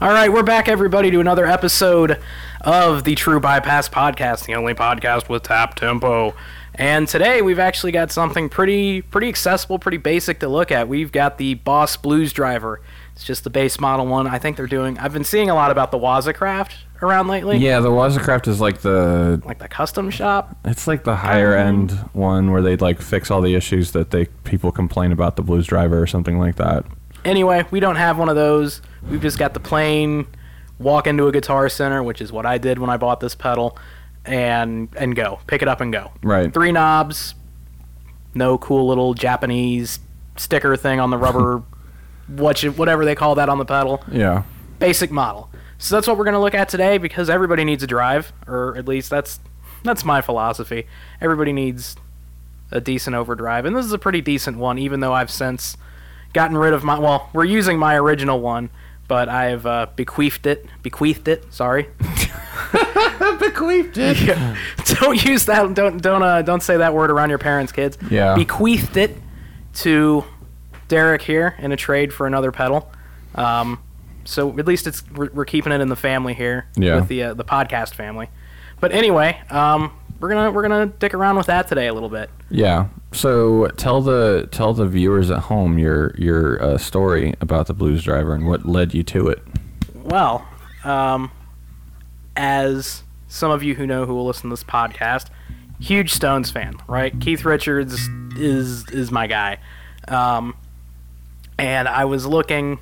All right, we're back, everybody, to another episode of the True Bypass Podcast, the only podcast with tap tempo. And today we've actually got something pretty, pretty accessible, pretty basic to look at. We've got the Boss Blues Driver. It's just the base model one. I think they're doing. I've been seeing a lot about the Waza Craft around lately, Yeah, the Waza Craft is like the like the custom shop. it's like the higher um, end one where they like fix all the issues that they people complain about the Blues Driver or something like that. Anyway, we don't have one of those. We've just got the plain walk into a guitar center, which is what I did when I bought this pedal, and and go pick it up and go. Right. Three knobs, no cool little Japanese sticker thing on the rubber, what you, whatever they call that on the pedal. Yeah. Basic model. So that's what we're gonna look at today because everybody needs a drive, or at least that's that's my philosophy. Everybody needs a decent overdrive, and this is a pretty decent one, even though I've since gotten rid of my. Well, we're using my original one, but I've uh, bequeathed it. Bequeathed it. Sorry. Bequeathed it. Yeah. don't use that. Don't don't uh, don't say that word around your parents, kids. Yeah. Bequeathed it to Derek here in a trade for another pedal. Um, so at least it's we're, we're keeping it in the family here Yeah. with the uh, the podcast family. But anyway, um, we're gonna we're gonna dick around with that today a little bit. Yeah. So tell the tell the viewers at home your your uh, story about the Blues Driver and what led you to it. Well, um, as some of you who know who will listen to this podcast, huge Stones fan, right? Keith Richards is is my guy, um, and I was looking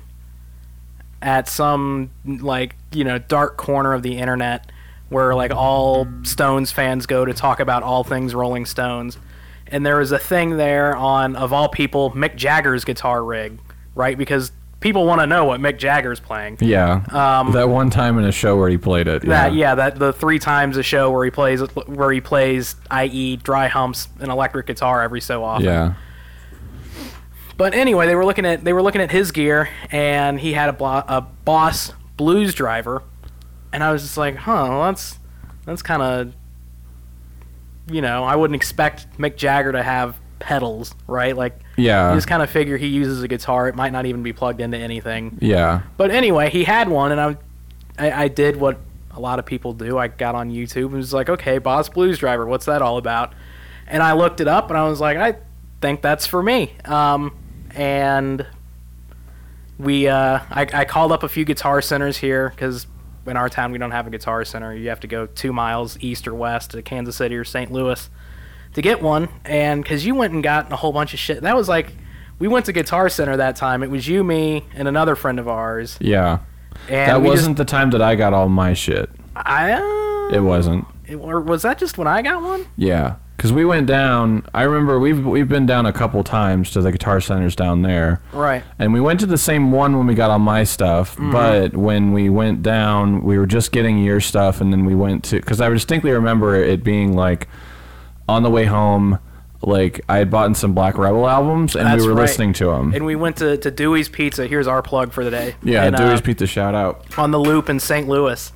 at some like you know dark corner of the internet where like all Stones fans go to talk about all things Rolling Stones, and there was a thing there on of all people Mick Jagger's guitar rig, right? Because people want to know what Mick Jagger's playing. Yeah. Um, that one time in a show where he played it. Yeah. That yeah, that the three times a show where he plays where he plays, i.e., dry humps an electric guitar every so often. Yeah. But anyway, they were looking at they were looking at his gear, and he had a, blo- a Boss Blues driver, and I was just like, huh, well, that's that's kind of, you know, I wouldn't expect Mick Jagger to have pedals, right? Like, Yeah. you just kind of figure he uses a guitar; it might not even be plugged into anything. Yeah. But anyway, he had one, and I, I, I did what a lot of people do. I got on YouTube and was like, okay, Boss Blues Driver, what's that all about? And I looked it up, and I was like, I think that's for me. Um, and we, uh, I, I called up a few guitar centers here because in our town we don't have a guitar center. You have to go two miles east or west to Kansas City or St. Louis to get one. And because you went and got a whole bunch of shit, that was like. We went to Guitar Center that time. It was you, me, and another friend of ours. Yeah. And that wasn't the time that I got all my shit. I. Uh, It wasn't. it- or was that just when I got one? Yeah, because we went down. I remember we've we've been down a couple times to the guitar centers down there, Right. and we went to the same one when we got all my stuff. But when we went down, we were just getting your stuff, and then we went to because I distinctly remember it being like on the way home. Like I had bought some Black Rebel albums, and That's we were right. listening to them. And we went to, to Dewey's Pizza. Here's our plug for the day. yeah, And, uh, Dewey's Pizza shout out. on the Loop in St. Louis,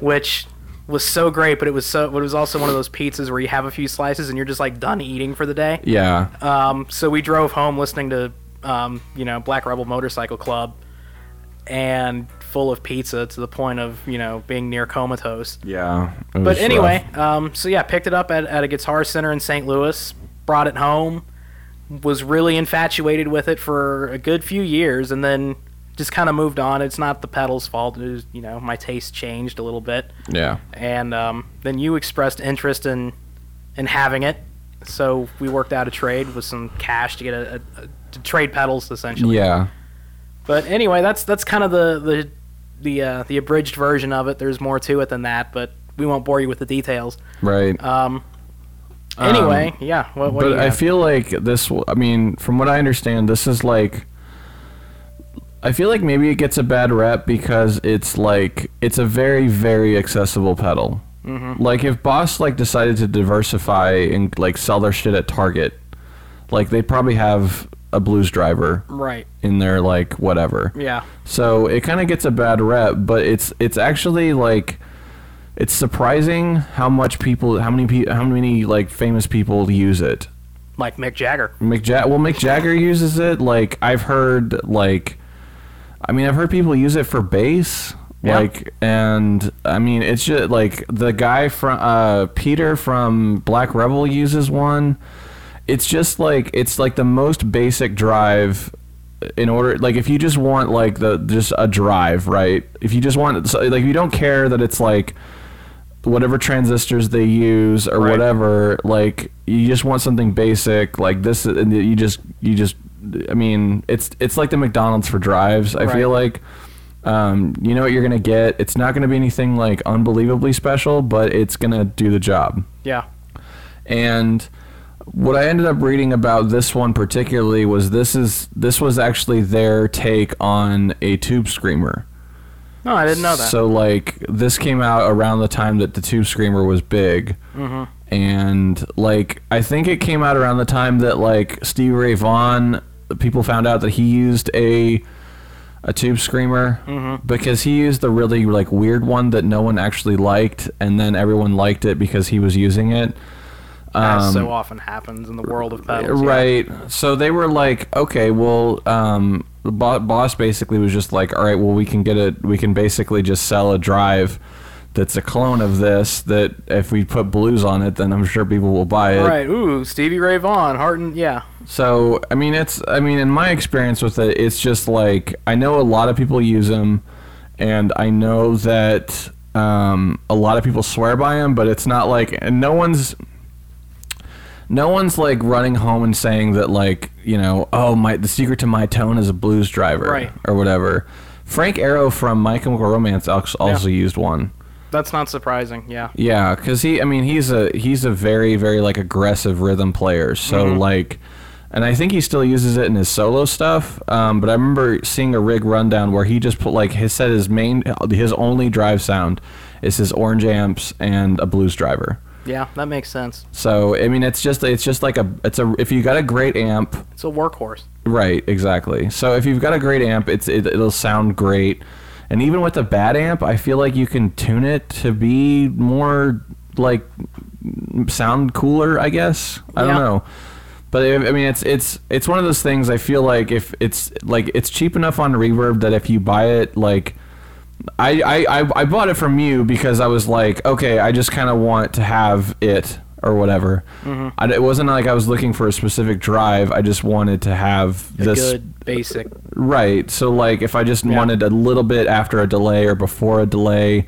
which was so great. But it was so. But it was also one of those pizzas where you have a few slices and you're just like done eating for the day. Yeah, Um, so we drove home listening to, um, you know, Black Rebel Motorcycle Club, and full of pizza to the point of you know being near comatose. yeah. But anyway, rough. um, so yeah, picked it up at, at a guitar center in St. Louis, brought it home, was really infatuated with it for a good few years, and then just kind of moved on. It's not the pedal's fault. It was, you know, my taste changed a little bit, yeah, and um, then you expressed interest in in having it, so we worked out a trade with some cash to get a, a, to trade pedals essentially. yeah, But anyway, that's that's kind of the the the uh, the abridged version of it. There's more to it than that, but we won't bore you with the details. right. Um. Anyway, yeah. What, what but I feel like this. I mean, from what I understand, this is like. I feel like maybe it gets a bad rep because it's like it's a very very accessible pedal. Mm-hmm. Like if Boss like decided to diversify and like sell their shit at Target, like they'd probably have a blues driver right. in their like whatever. Yeah. So it kind of gets a bad rep, but it's it's actually like it's surprising how much people, how many people, how many like famous people use it. Like Mick Jagger. Mick Ja- well, Mick Jagger uses it. Like I've heard, like I mean, I've heard people use it for bass. Yeah. Like and I mean it's just like the guy from uh Peter from Black Rebel uses one. It's just like it's like the most basic drive in order like if you just want like the just a drive, right? If you just want so, like you don't care that it's like whatever transistors they use or Right. whatever like you just want something basic like this and you just you just i mean it's it's like the mcdonald's for drives i Right. feel like um, you know what you're gonna get it's not gonna be anything like unbelievably special but it's gonna do the job Yeah. and what I ended up reading about this one particularly was this is this was actually their take on a tube screamer. No, I didn't know that. So like this came out around the time that the tube screamer was big. Mm-hmm. And like I think it came out around the time that like Steve Ray Vaughan people found out that he used a a tube screamer Mhm. because he used the really like weird one that no one actually liked and then everyone liked it because he was using it. As Um, so often happens in the world of pedals. yeah. Right. So they were like, okay, well, um, the boss basically was just like, all right, well, we can get it. We can basically just sell a drive that's a clone of this. That if we put blues on it, then I'm sure people will buy it. Right. Ooh, Stevie Ray Vaughan, Harton. Yeah. So I mean, it's. I mean, in my experience with it, it's just like I know a lot of people use them, and I know that um, a lot of people swear by them, but it's not like and no one's no one's like running home and saying that like you know oh my the secret to my tone is a blues driver Right. or whatever. Frank Iero from My Chemical Romance als- also used one. That's not surprising. Yeah. Yeah, because he, I mean, he's a he's a very very like aggressive rhythm player. So Mhm. like, and I think he still uses it in his solo stuff. Um, but I remember seeing a rig rundown where he just put like his said his main his only drive sound is his orange amps and a blues driver. Yeah, that makes sense. So I mean, it's just it's just like a it's a if you got a great amp, It's a workhorse. Right, exactly. So if you've got a great amp, it's it, it'll sound great. And even with a bad amp, I feel like you can tune it to be more like sound cooler, I guess. I don't know. But I I mean, it's it's it's one of those things. I feel like if it's like it's cheap enough on Reverb that if you buy it, like I I I, I bought it from you because I was like, okay, I just kind of want to have it or whatever. I, it wasn't like I was looking for a specific drive. I just wanted to have A this good basic. Right. So like if I just Yeah. wanted a little bit after a delay or before a delay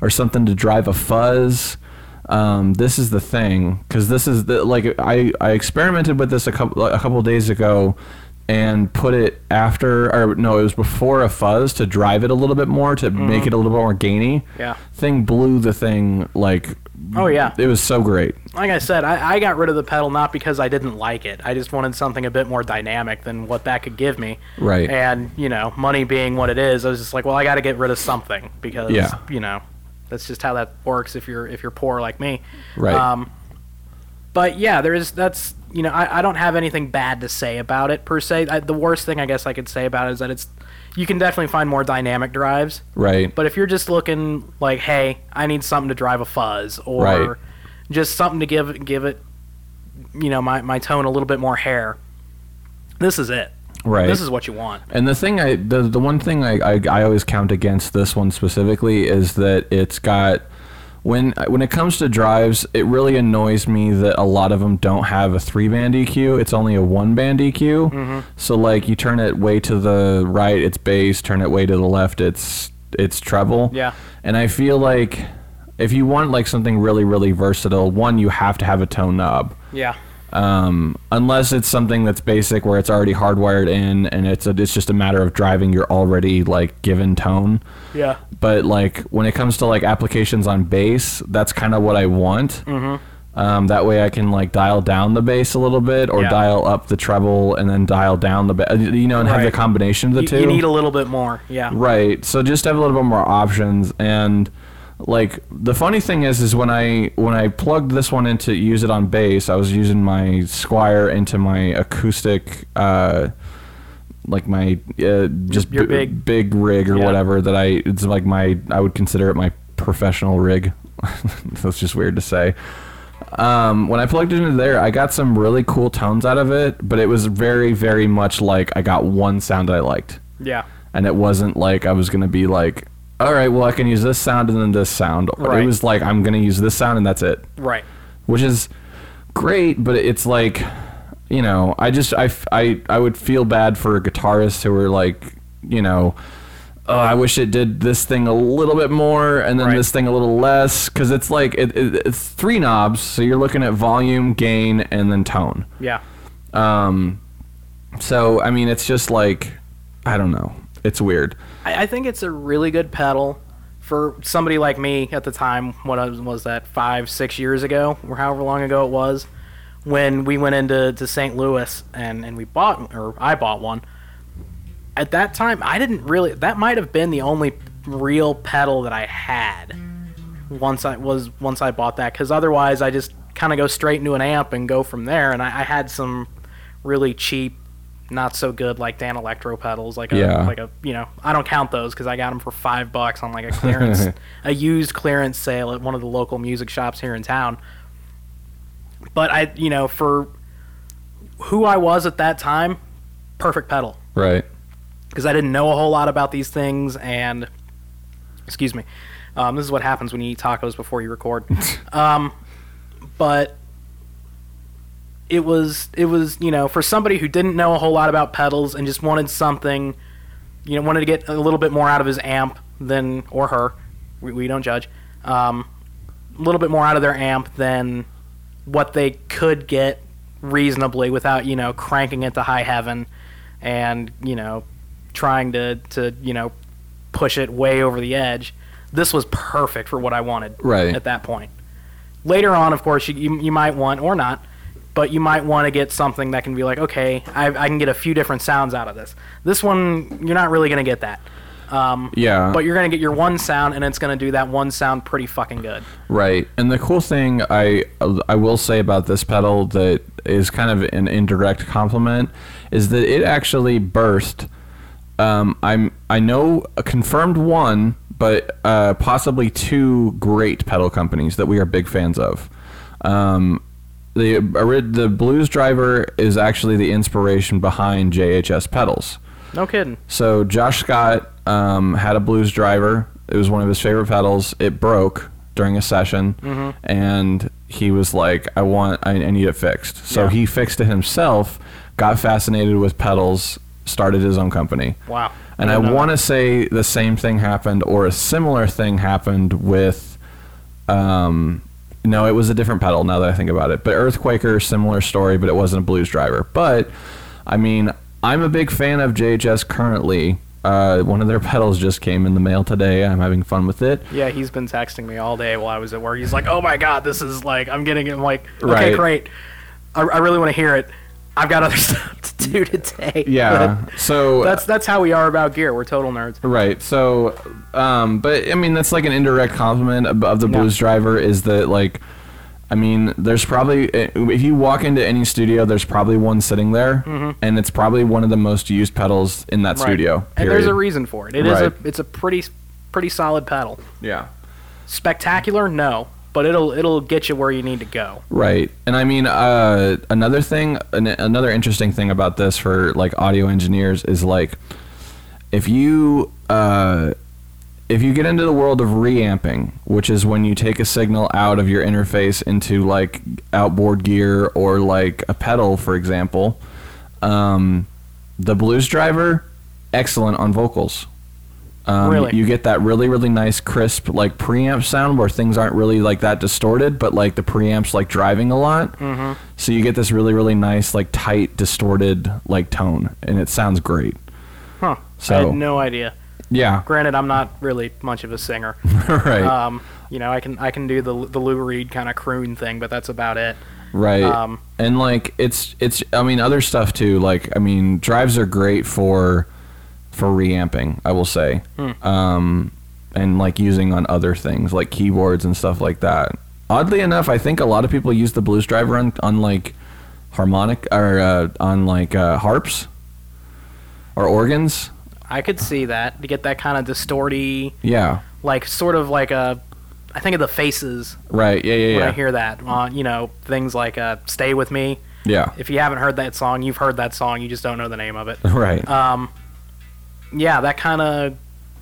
or something to drive a fuzz, um, this is the thing because this is the like I, I experimented with this a couple a couple days ago and put it after or no it was before a fuzz to drive it a little bit more to make it a little bit more gainy. Yeah. Thing blew the thing like Oh, yeah. it was so great. Like I said, I, I got rid of the pedal not because I didn't like it. I just wanted something a bit more dynamic than what that could give me. Right. And, you know, money being what it is, I was just like, well, I got to get rid of something because, Yeah. you know, that's just how that works if you're if you're poor like me. Right. Um, but yeah, there is that's you know I, I don't have anything bad to say about it per se. I, the worst thing I guess I could say about it is that it's you can definitely find more dynamic drives. Right. But if you're just looking like, hey, I need something to drive a fuzz, or Right. just something to give give it, you know, my, my tone a little bit more hair, this is it. Right. This is what you want. And the thing I the the one thing I, I I always count against this one specifically is that it's got when when it comes to drives, it really annoys me that a lot of them don't have a three band EQ. It's only a one band EQ. Mm-hmm. So like you turn it way to the right, it's bass. Turn it way to the left, it's it's treble. Yeah. And I feel like if you want like something really really versatile, one you have to have a tone knob Yeah. Um, unless it's something that's basic where it's already hardwired in and it's a, it's just a matter of driving your already like given tone. Yeah. But like when it comes to like applications on bass, that's kind of what I want. Mm-hmm. Um, that way I can like dial down the bass a little bit or Yeah. dial up the treble and then dial down the bass, you know, and have the combination of the You, two. you need a little bit more. Yeah. Right. So just have a little bit more options and like the funny thing is is when I when I plugged this one into use it on bass, I was using my Squier into my acoustic uh like my uh, just Your b- big- big rig or Yeah. whatever that I it's like my I would consider it my professional rig. That's just weird to say. Um, when I plugged it into there, I got some really cool tones out of it, but it was very, very much like I got one sound that I liked Yeah. and it wasn't like I was gonna be like, all right, well I can use this sound and then this sound. Right. It was like I'm gonna use this sound and that's it, Right. which is great, but it's like, you know, I just I, I, I would feel bad for guitarists who were like, you know. Oh, I wish it did this thing a little bit more, and then Right. this thing a little less, because it's like it, it, it's three knobs, so you're looking at volume, gain, and then tone. Yeah. Um, so I mean, it's just like I don't know. It's weird. I, I think it's a really good pedal for somebody like me at the time. What was, was that? Five, six years ago, or however long ago it was, when we went into to St. Louis and and we bought or I bought one. At that time, I didn't really. That might have been the only real pedal that I had once I was once I bought that. Because otherwise, I just kind of go straight into an amp and go from there. And I, I had some really cheap, not so good like Danelectro pedals, like a Yeah. like a you know I don't count those because I got them for five bucks on like a clearance a used clearance sale at one of the local music shops here in town. But I you know for who I was at that time, perfect pedal Right. because I didn't know a whole lot about these things and excuse me. Um, this is what happens when you eat tacos before you record. um, but it was it was you know for somebody who didn't know a whole lot about pedals and just wanted something, you know, wanted to get a little bit more out of his amp than or her. We, we don't judge. Um, a little bit more out of their amp than what they could get reasonably without you know cranking it to high heaven and you know trying to to you know push it way over the edge. This was perfect for what I wanted Right. at that point. Later on, of course, you, you, you might want or not, but you might want to get something that can be like, okay, I, I can get a few different sounds out of this. This one, you're not really going to get that. Um, Yeah. but you're going to get your one sound, and it's going to do that one sound pretty fucking good. Right. And the cool thing I I will say about this pedal that is kind of an indirect compliment is that it actually burst. Um, I'm I know a confirmed one, but uh, possibly two great pedal companies that we are big fans of. Um, the the Blues Driver is actually the inspiration behind JHS pedals. No kidding. So Josh Scott um, had a blues driver. It was one of his favorite pedals. It broke during a session, and he was like, "I want, I, I need it fixed." So Yeah. he fixed it himself. Got fascinated with pedals. Started his own company. Wow. And I didn't want to say the same thing happened, or a similar thing happened with. Um, no, it was a different pedal. Now that I think about it, but Earthquaker, similar story, but it wasn't a blues driver. But I mean, I'm a big fan of JHS currently. Uh, one of their pedals just came in the mail today. I'm having fun with it. Yeah, he's been texting me all day while I was at work. He's like, "Oh my god, this is like I'm getting it." I'm like, "Okay, Right. great. I, I really want to hear it. I've got other stuff to do today." Yeah. So that's that's how we are about gear. We're total nerds. Right. So, um, but I mean, that's like an indirect compliment of, of the Yeah. blues driver is that like, I mean, there's probably if you walk into any studio, there's probably one sitting there, and it's probably one of the most used pedals in that Mm-hmm. Right. studio. And there's a reason for it. It is Right. a it's a pretty pretty solid pedal. yeah. Spectacular, no, but it'll it'll get you where you need to go. Right. And I mean, uh, another thing, an, another interesting thing about this for like audio engineers is like, if you uh, if you get into the world of reamping, which is when you take a signal out of your interface into like outboard gear or like a pedal, for example, um, the Blues Driver, excellent on vocals. Um, Really? You get that really, really nice, crisp, like preamp sound where things aren't really like that distorted, but like the preamp's like driving a lot. Mm-hmm. So you get this really, really nice, like tight, distorted, like tone, and it sounds great. Huh. So, I had no idea. Yeah. Granted, I'm not really much of a singer. right. Um, you know, I can I can do the the Lou Reed kind of croon thing, but that's about it. right. um, and like it's it's I mean other stuff too. Like I mean drives are great for for reamping. I will say. Hmm. Um, and like using on other things like keyboards and stuff like that. Oddly enough, I think a lot of people use the blues driver on on like harmonic or uh, on like uh, harps or organs. I could see that to get that kind of distorty, Yeah. like sort of like a. I think of the faces Right. Yeah. Yeah. when I hear that. Uh, you know, things like uh, "Stay with Me." Yeah. If you haven't heard that song, you've heard that song. You just don't know the name of it. Right. Um, yeah, that kind of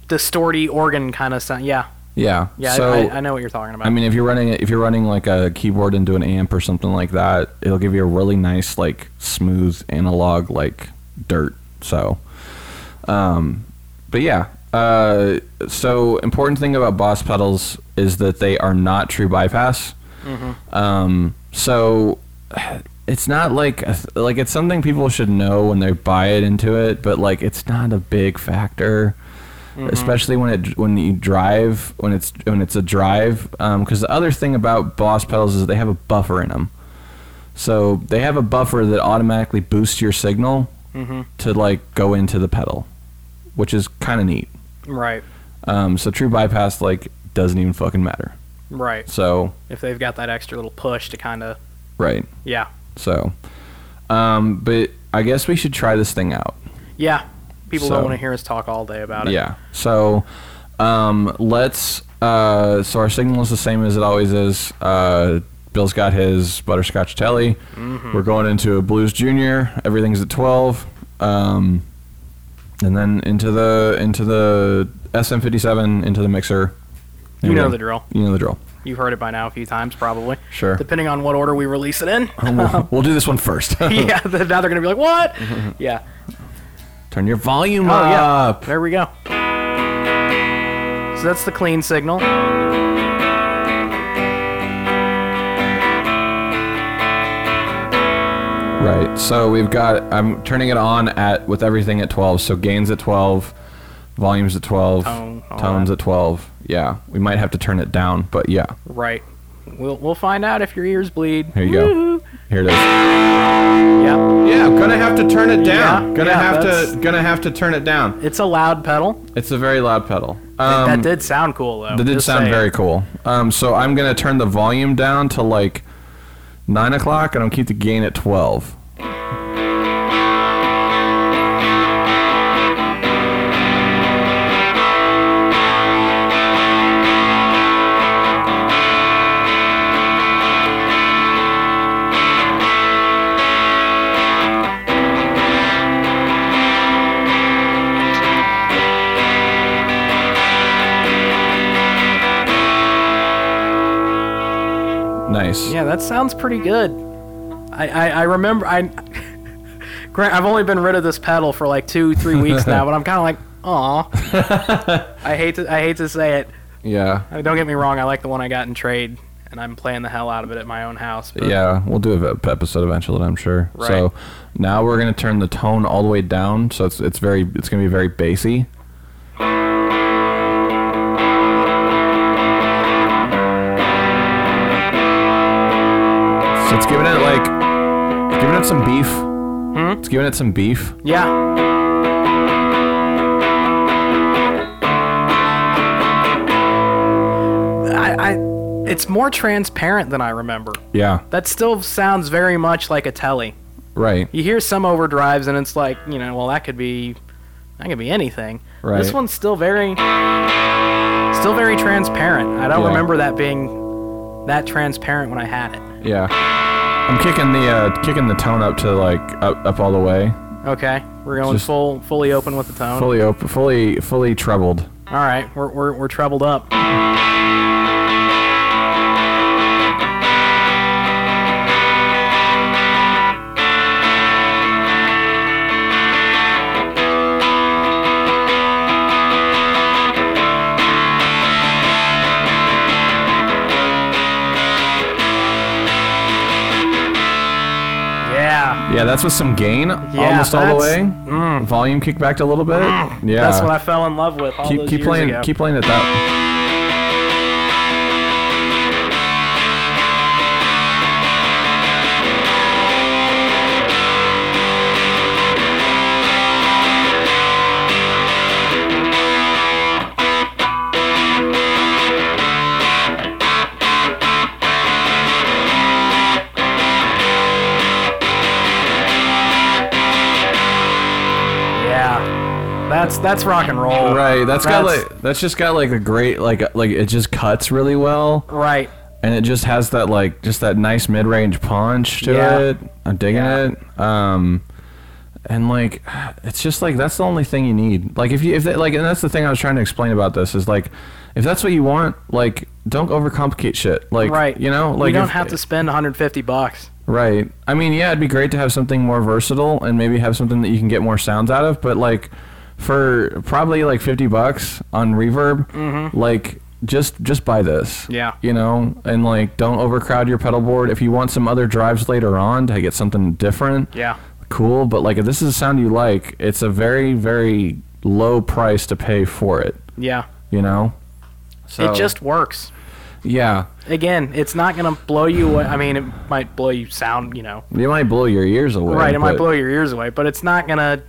distorty organ kind of sound. Yeah, Yeah. yeah, So I, I know what you're talking about. I mean, if you're running if you're running like a keyboard into an amp or something like that, it'll give you a really nice like smooth analog like dirt. So, um, but yeah. Uh, so important thing about Boss pedals is that they are not true bypass. Um, so it's not like like it's something people should know when they buy it into it, but like it's not a big factor especially when it when you drive when it's when it's a drive because the other thing about boss pedals is they have a buffer in them so they have a buffer that automatically boosts your signal Mhm. to like go into the pedal which is kind of neat. Right, um, so true bypass like doesn't even fucking matter. Right. so If they've got that extra little push to kind of, right. Yeah, so um, but i guess we should try this thing out yeah. People So- don't want to hear us talk all day about it. Yeah. So um, let's. Uh, so our signal is the same as it always is. Uh, Bill's got his butterscotch telly. We're going into a Blues Junior. Everything's at twelve. Um, and then into the into the SM57 into the mixer. You know the drill. You know the drill. You've heard it by now a few times, probably. Sure. Depending on what order we release it in. Oh, we'll, we'll do this one first. yeah, th- now they're gonna be like, "What?" yeah. Turn your volume Oh yeah. up. There we go. So that's the clean signal. Right. So we've got. I'm turning it on at with everything at 12. So gains at 12, volumes at 12, Tone, tones at 12. Yeah. We might have to turn it down, but yeah. Right. We'll we'll find out if your ears bleed. Here you go. Woo-hoo. Here it is. Yeah. Yeah, gonna have to turn it down. Gonna yeah, have that's- to. Gonna have to turn it down. It's a loud pedal. It's a very loud pedal. that Um, did sound cool though. That did Just sound saying. very cool. Um, so I'm gonna turn the volume down to like nine o'clock, and I'll keep the gain at 12. That sounds pretty good. I I, I remember I. Grant, I've only been rid of this pedal for like two three weeks now, but I'm kind of like, aw. I hate to I hate to say it. Yeah. I mean, don't get me wrong. I like the one I got in trade, and I'm playing the hell out of it at my own house. But Yeah, we'll do a episode eventually, I'm sure. Right. So now we're gonna turn the tone all the way down, so it's it's very it's gonna be very bassy. Giving it like giving it some beef. Hmm? It's giving it some beef. Yeah. I, I, it's more transparent than I remember. Yeah, That still sounds very much like a telly. right. You hear some overdrives, and it's like, you know, well, that could be, that could be anything. Right. This one's still very, still very transparent. I don't Yeah. remember that being that transparent when I had it. Yeah. I'm kicking the uh, kicking the tone up to like up, up all the way, Okay, we're going Just full, fully open with the tone. fully open, fully fully trebled. All right, we're we're we're trebled up. Yeah, Yeah, that's with some gain almost all the that's- way. mm. Volume kicked back a little bit. Yeah. that's what I fell in love with. All keep those keep years playing ago. keep playing it that. That's that's rock and roll. Right. that's got That's- like that's just got like a great like like it just cuts really well Right. and it just has that like just that nice mid-range punch to Yeah. it. I'm digging Yeah. it. Um and like it's just like that's the only thing you need like if you if they, like and that's the thing i was trying to explain about this is like if that's what you want like don't overcomplicate shit like right. you know like you don't if- have to spend 150 bucks. right i mean yeah it'd be great to have something more versatile and maybe have something that you can get more sounds out of but like for probably like 50 bucks on reverb like just just buy this Mm-hmm. Yeah. you know and like don't overcrowd your pedal board if you want some other drives later on to get something different Yeah. cool, but like if this is a sound you like, it's a very very low price to pay for it. Yeah. You know. So It just works. yeah, Again, it's not gonna blow you away. I mean, it might blow you sound, you know, it might blow your ears away. right? It might blow your ears away, but it's not gonna.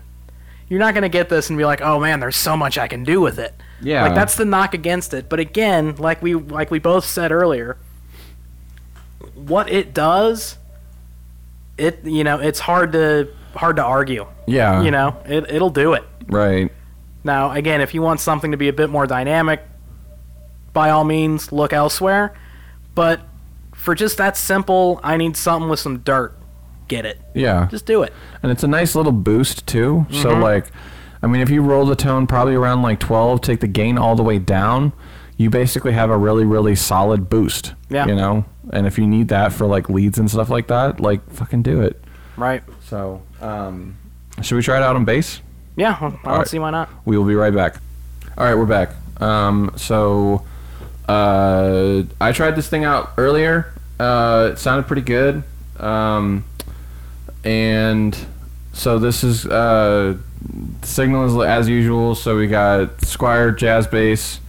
You're not gonna get this and be like, oh man, there's so much I can do with it. Yeah. Like that's the knock against it. But again, like we like we both said earlier, what it does, it you know, it's hard to hard to argue. Yeah. You know, it it'll do it. Right. Now, again, if you want something to be a bit more dynamic, by all means, look elsewhere. But for just that simple, I need something with some dirt, get it. Yeah. Just do it. and it's a nice little boost too. So Mm-hmm. like, I mean, if you roll the tone probably around like 12, take the gain all the way down, you basically have a really really solid boost. Yeah. You know, and if you need that for like leads and stuff like that, like fucking do it. Right. So, um, should we try it out on bass? Yeah, I don't right. see why not. We will be right back. All right, we're back. Um, so uh, I tried this thing out earlier. Uh, it sounded pretty good. Um, and so this is uh, signal is as usual. So we got Squier jazz bass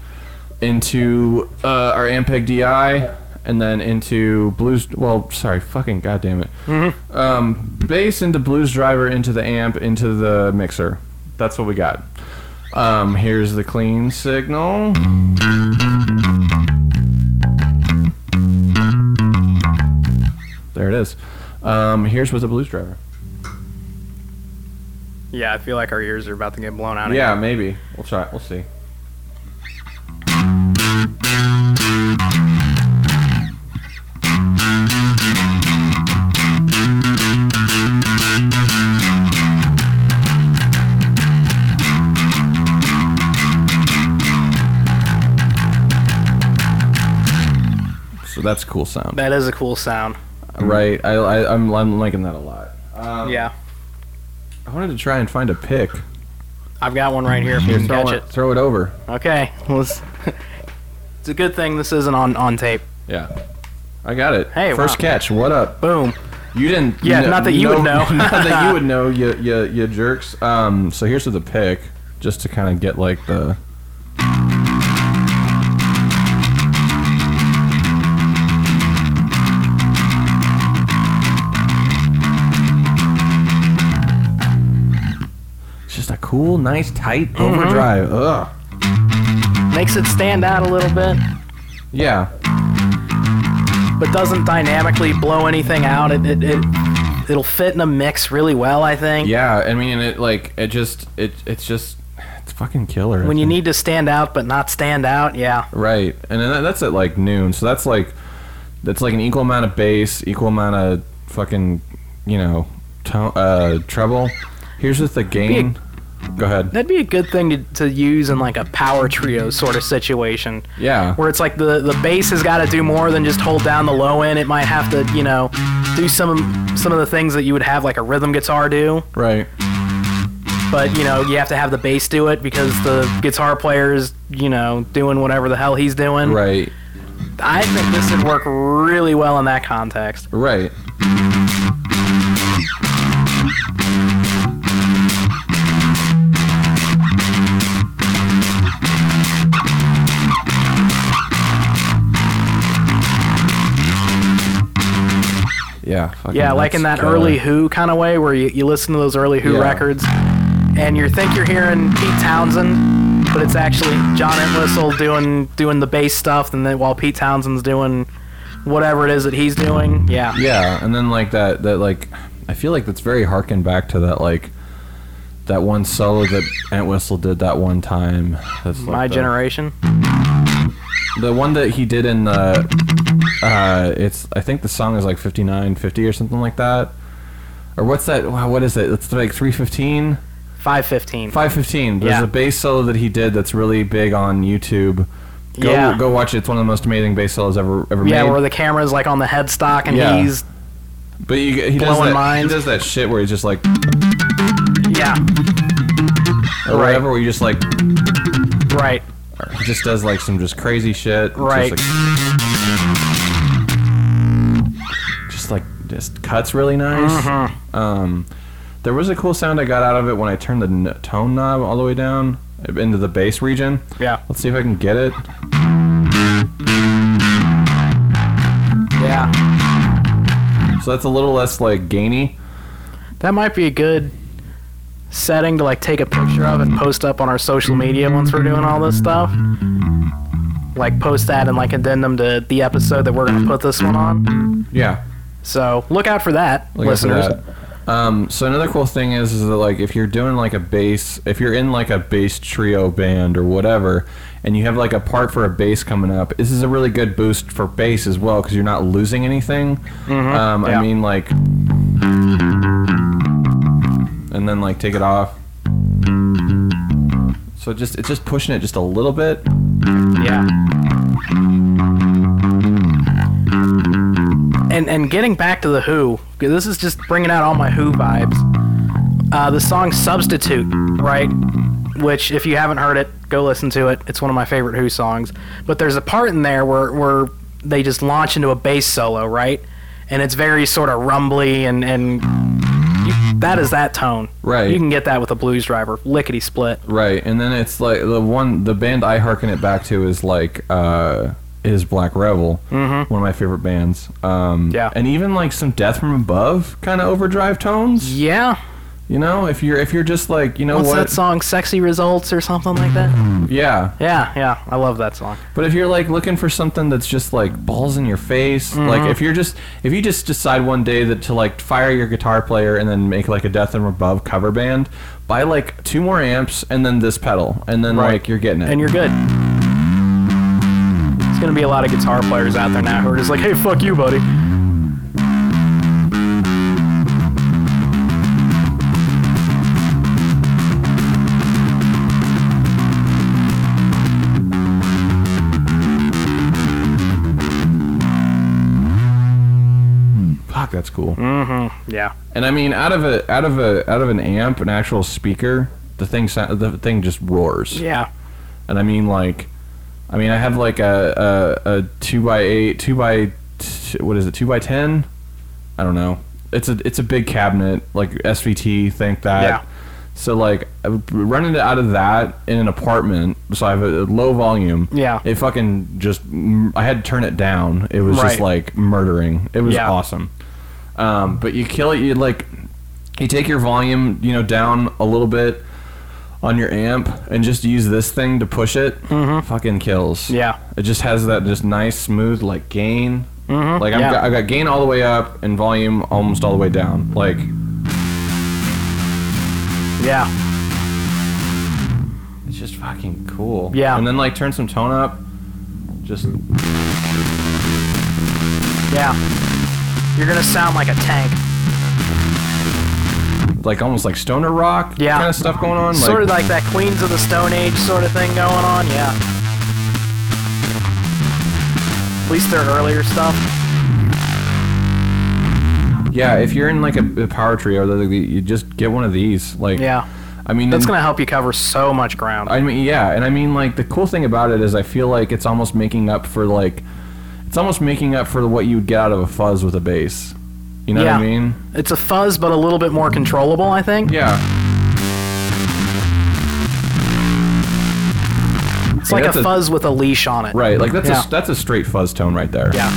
into uh, our Ampeg DI. And then into blues. Well, sorry, fucking goddamn it. Um, bass into blues driver into the amp into the mixer. That's what we got. Um, here's the clean signal. There it is. Um, here's with a blues driver. Yeah, I feel like our ears are about to get blown out. Yeah, again. maybe. We'll try. We'll see. So that's a cool sound, That is a cool sound. Right? I, I I'm I'm liking that a lot. Um, Yeah. I wanted to try and find a pick. I've got one right here if you can throw catch it, it. throw it over. Okay. Well, it's, a good thing this isn't on, on tape. Yeah, I got it. Hey, first wow. catch. What up? Boom. You didn't. Yeah, kn- not that you would know. not that you would know. You you you jerks. Um. So here's the pick, just to kind of get like the. Just a cool, nice, tight Mm-hmm. overdrive. Ugh. Makes it stand out a little bit, Yeah. but doesn't dynamically blow anything out. It, it, it, it'll fit in a mix really well, I think. Yeah. I mean, it like it just it it's just it's fucking killer. When you need to stand out but not stand out, yeah. Right, and then that's at like noon. So that's like that's like an equal amount of bass, equal amount of fucking you know uh, treble. Here's with the gain. Go ahead. That'd be a good thing to, to use in like a power trio sort of situation. Yeah. Where it's like the, the bass has got to do more than just hold down the low end. It might have to, you know, do some some of the things that you would have like a rhythm guitar do. Right. But, you know, you have to have the bass do it because the guitar player is, you know, doing whatever the hell he's doing. Right. I think this would work really well in that context. Right. Yeah. Yeah, like in that killer. early Who kind of way where you, you listen to those early Who Yeah. records and you think you're hearing Pete Townshend, but it's actually John Entwistle doing doing the bass stuff, and then while Pete Townshend's doing whatever it is that he's doing. Yeah. Yeah, and then like that that like I feel like that's very harkened back to that like that one solo that Entwistle did that one time. That's like My the, generation. The one that he did in the uh it's I think the song is like 59 50 or something like that. or what's that? What is it? It's like 315, 515. 515. There's Yeah. a bass solo that he did that's really big on YouTube. Go, Yeah. go watch it. It's one of the most amazing bass solos ever ever Yeah, made. where the camera's like on the headstock and Yeah. he's but you, he does blowing that. minds. He does that shit where he's just like yeah, or Right. whatever. Where you just like right. He just does like some just crazy shit. Just Right. like- Just like just cuts really nice. Mm-hmm. Um, there was a cool sound I got out of it when I turned the tone knob all the way down into the bass region. Yeah, Let's see if I can get it. yeah. So that's a little less like gainy. That might be a good setting to like take a picture of and post up on our social media once we're doing all this stuff. Like post that and like addendum to the episode that we're gonna put this one on. Yeah. So look out for that, Look out for listeners. that. Um, so another cool thing is, is that like if you're doing like a bass, if you're in like a bass trio band or whatever, and you have like a part for a bass coming up, this is a really good boost for bass as well because you're not losing anything. Um, yeah. I mean like, and then like take it off. So just it's just pushing it just a little bit. Yeah. And and getting back to the Who, this is just bringing out all my Who vibes. Uh, the song "Substitute," right? Which, if you haven't heard it, go listen to it. It's one of my favorite Who songs. But there's a part in there where where they just launch into a bass solo, right? And it's very sort of rumbly and and that is that tone. Right. You can get that with a blues driver, lickety split. Right, and then it's like the one the band I hearken it back to is like uh is Black Rebel, mm-hmm. one of my favorite bands. Um, Yeah. and even like some Death from Above kind of overdrive tones. Yeah. You know, if you're if you're just like you know What's what, that song? "Sexy Results" or something like that. yeah. Yeah, yeah, I love that song. But if you're like looking for something that's just like balls in your face, like Mm-hmm. if you're just if you just decide one day that to like fire your guitar player and then make like a Death and Above cover band, buy like two more amps and then this pedal, and then Right. like you're getting it. And you're good. There's gonna be a lot of guitar players out there now who are just like, "Hey, fuck you, buddy." Fuck, that's cool. Mhm. Yeah, And I mean, out of a out of a out of an amp, an actual speaker, the thing the thing just roars. yeah, And I mean, like, I mean, I have like a a, a two by eight, two by t- what is it, two by ten? I don't know. It's a it's a big cabinet, like SVT. Think that. Yeah. So like running it out of that in an apartment, so I have a, low volume. Yeah. It fucking just I had to turn it down. It was just like murdering. It was Yeah. awesome. Um, but you kill it. You like you take your volume, you know, down a little bit on your amp and just use this thing to push it. Mm-hmm. Fucking kills. Yeah. It just has that just nice smooth like gain. Mm-hmm. Like I've Yeah. got, I got gain all the way up and volume almost all the way down. Like yeah, it's just fucking cool. Yeah. And then like turn some tone up. Just yeah. You're gonna sound like a tank. like almost like stoner rock Yeah. kind of stuff going on. Sort like, of like that Queens of the Stone Age sort of thing going on. Yeah. At least their earlier stuff. yeah, if you're in like a, a power trio, you just get one of these. Like Yeah. I mean That's gonna help you cover so much ground. I mean, yeah, and I mean, like the cool thing about it is, I feel like it's almost making up for like, it's almost making up for what you would get out of a fuzz with a bass. You know yeah. what I mean? It's a fuzz, but a little bit more controllable, I think. Yeah. It's like a a- fuzz with a leash on it. Right. Like that's Yeah. a that's a straight fuzz tone right there. Yeah.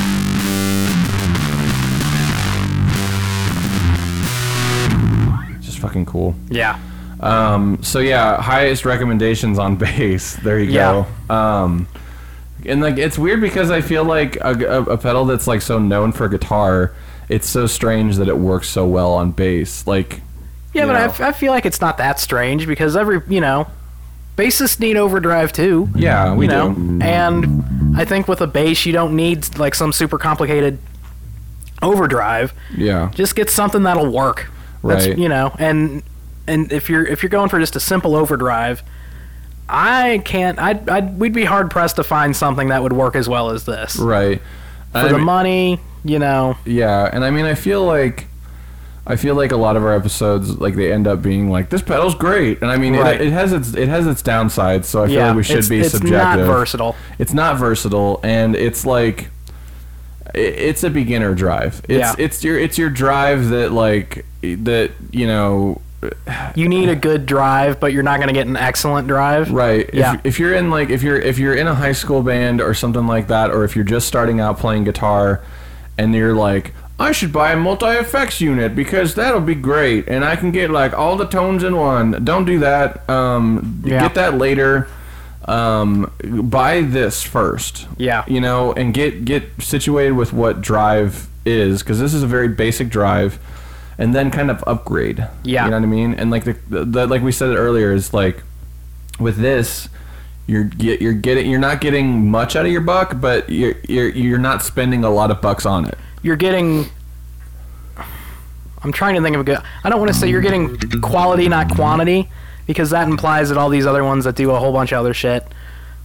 Just fucking cool. Yeah. Um. So yeah, highest recommendations on bass. There you Yeah. go. Um. And like it's weird because I feel like a, a, a pedal that's like so known for guitar, it's so strange that it works so well on bass. Like Yeah, but I know. feel like it's not that strange because every, you know, bassists need overdrive too. yeah, we you know, do. and I think with a bass, you don't need like some super complicated overdrive. Yeah. Just get something that'll work. That's, Right. You know, and and if you're if you're going for just a simple overdrive, I can't. I'd, I'd we'd be hard pressed to find something that would work as well as this Right. for I the mean- money. You know, Yeah, and I mean, I feel like, I feel like a lot of our episodes, like they end up being like, "This pedal's great," and I mean, Right. it, it has its it has its downsides. So I feel yeah, like we should it's, be it's subjective. not versatile. It's not versatile, and it's like, it's a beginner drive. It's Yeah. it's your it's your drive that like that you know. You need a good drive, but you're not going to get an excellent drive. Right. Yeah. If, if you're in like if you're if you're in a high school band or something like that, or if you're just starting out playing guitar, and you're like, I should buy a multi effects unit because that'll be great, and I can get like all the tones in one. Don't do that. Um, Yeah. Get that later. Um, buy this first. Yeah. You know, and get get situated with what drive is because this is a very basic drive. And then kind of upgrade. Yeah. You know what I mean? And like the, the like we said it earlier is like with this you're get you're getting you're not getting much out of your buck but you're you're you're not spending a lot of bucks on it You're getting. I'm trying to think of a good. I don't want to say you're getting quality, not quantity, because that implies that all these other ones that do a whole bunch of other shit,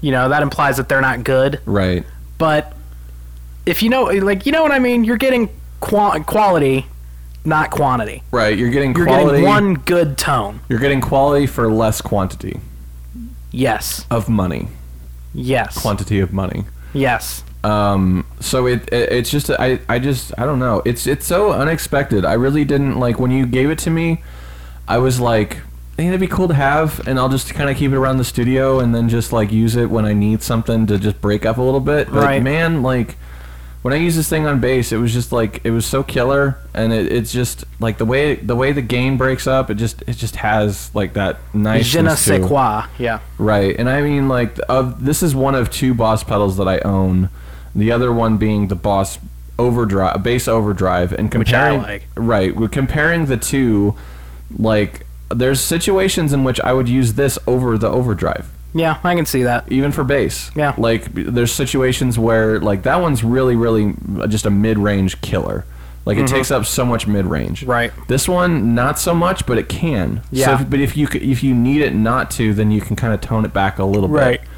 you know, that implies that they're not good. right But if you know, like, you know what I mean, you're getting qua- quality, not quantity. right you're getting You're quality getting one good tone. you're getting quality for less quantity Yes. of money Yes. quantity of money yes. um so it, it it's just i i just i don't know it's it's so unexpected i really didn't like when you gave it to me i was like "Hey, it'd be cool to have and i'll just kind of keep it around the studio and then just like use it when i need something to just break up a little bit but Right. man like when i used this thing on bass it was just like it was so killer and it, it's just like the way the way the gain breaks up it just it just has like that nice Je ne sais quoi. Yeah. Right, and I mean like of this is one of two Boss pedals that I own. The other one being the Boss Overdrive, bass Overdrive, and comparing like. right, we're comparing the two. Like, there's situations in which I would use this over the Overdrive, Yeah, I can see that. even for bass. Yeah. Like, there's situations where like that one's really, really just a mid-range killer. Like it takes up so much mid-range. Mm-hmm. Right. This one, not so much, but it can. Yeah. So if, but if you if you need it not to, then you can kind of tone it back a little Right. bit. Right.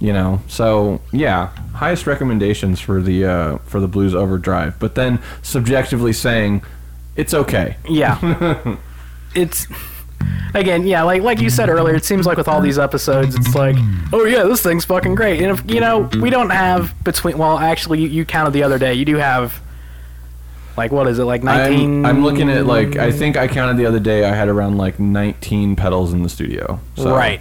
You know. So yeah, highest recommendations for the uh, for the Blues Overdrive, but then subjectively saying it's okay. Yeah. it's again, yeah, like like you said earlier, it seems like with all these episodes, it's like, oh yeah, this thing's fucking great. And if you know, we don't have between. Well, actually, you, you counted the other day. You do have like what is it like nineteen? I'm, I'm looking at like I think I counted the other day. I had around like 19 pedals in the studio. So. right.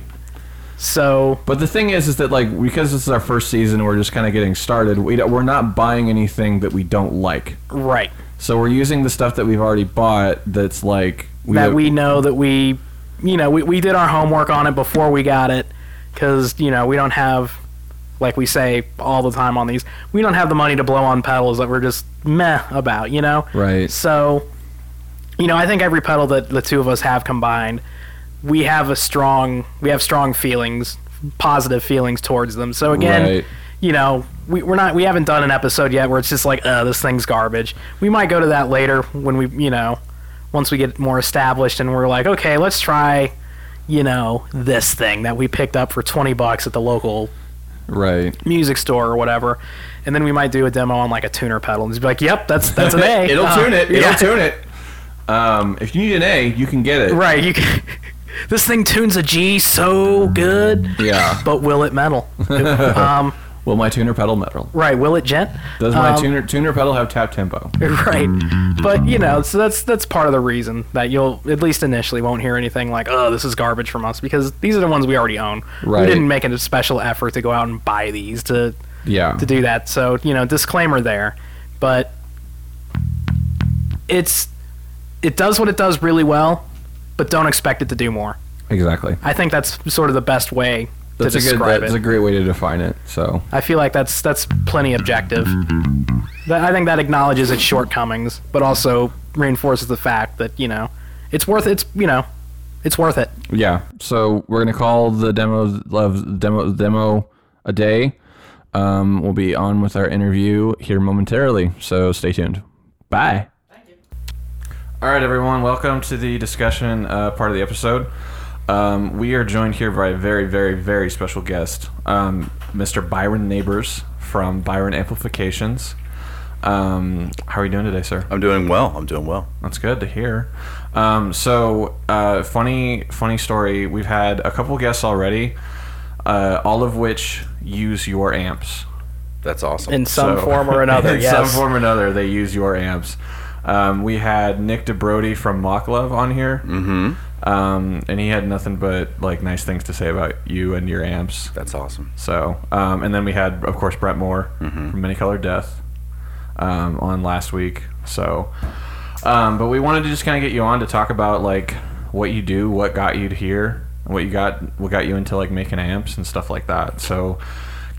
So But the thing is, is that like because this is our first season, we're just kind of getting started. We don't, we're not buying anything that we don't like. right So we're using the stuff that we've already bought. That's like we that have- we know that we, you know, we we did our homework on it before we got it, because you know we don't have, like we say all the time on these, we don't have the money to blow on pedals that we're just meh about, you know. right. So, you know, I think every pedal that the two of us have combined, we have a strong, we have strong feelings, positive feelings towards them. So again, Right. you know, we, we're not, we haven't done an episode yet where it's just like, uh, this thing's garbage. We might go to that later when we, you know, once we get more established and we're like, okay, let's try, you know, this thing that we picked up for 20 bucks at the local Right. music store or whatever. And then we might do a demo on like a tuner pedal and just be like, yep, that's, that's an A. It'll Uh, tune it. It'll yeah. tune it. Um, if you need an A, you can get it. Right, you can. This thing tunes a G so good, Yeah. but will it metal? um, Will my tuner pedal metal? right, will it djent? Does my Um, tuner tuner pedal have tap tempo? Right, but you know, so that's that's part of the reason that you'll at least initially won't hear anything like, "Oh, this is garbage from us," because these are the ones we already own. Right. We didn't make a special effort to go out and buy these to Yeah. to do that. So you know, disclaimer there, but it's it does what it does really well, but don't expect it to do more. Exactly. I think that's sort of the best way That's to a good. describe That's it. a great way to define it. So I feel like that's that's plenty objective. That I think that acknowledges its shortcomings, but also reinforces the fact that you know it's worth it's you know it's worth it. yeah. So we're gonna call the demo love demo demo a day. Um, we'll be on with our interview here momentarily. So stay tuned. Bye. Thank you. All right, everyone, welcome to the discussion uh, part of the episode. Um, we are joined here by a very, very, very special guest, um, Mr. Byron Neighbors from Byron Amplifications. Um, how are you doing today, sir? I'm doing well. I'm doing well. That's good to hear. Um, so, uh, funny, funny story. We've had a couple guests already, uh, all of which use your amps. That's awesome. in some So- form or another. in yes. some form or another, they use your amps. Um, we had Nick DeBrody from Mock Love on here, mm-hmm. Um, and he had nothing but like nice things to say about you and your amps. That's awesome. So, um, and then we had, of course, Brent Moore Mhm. from Many Color Death um, on last week. So, um, but we wanted to just kind of get you on to talk about like what you do, what got you to here, what you got, what got you into like making amps and stuff like that. So,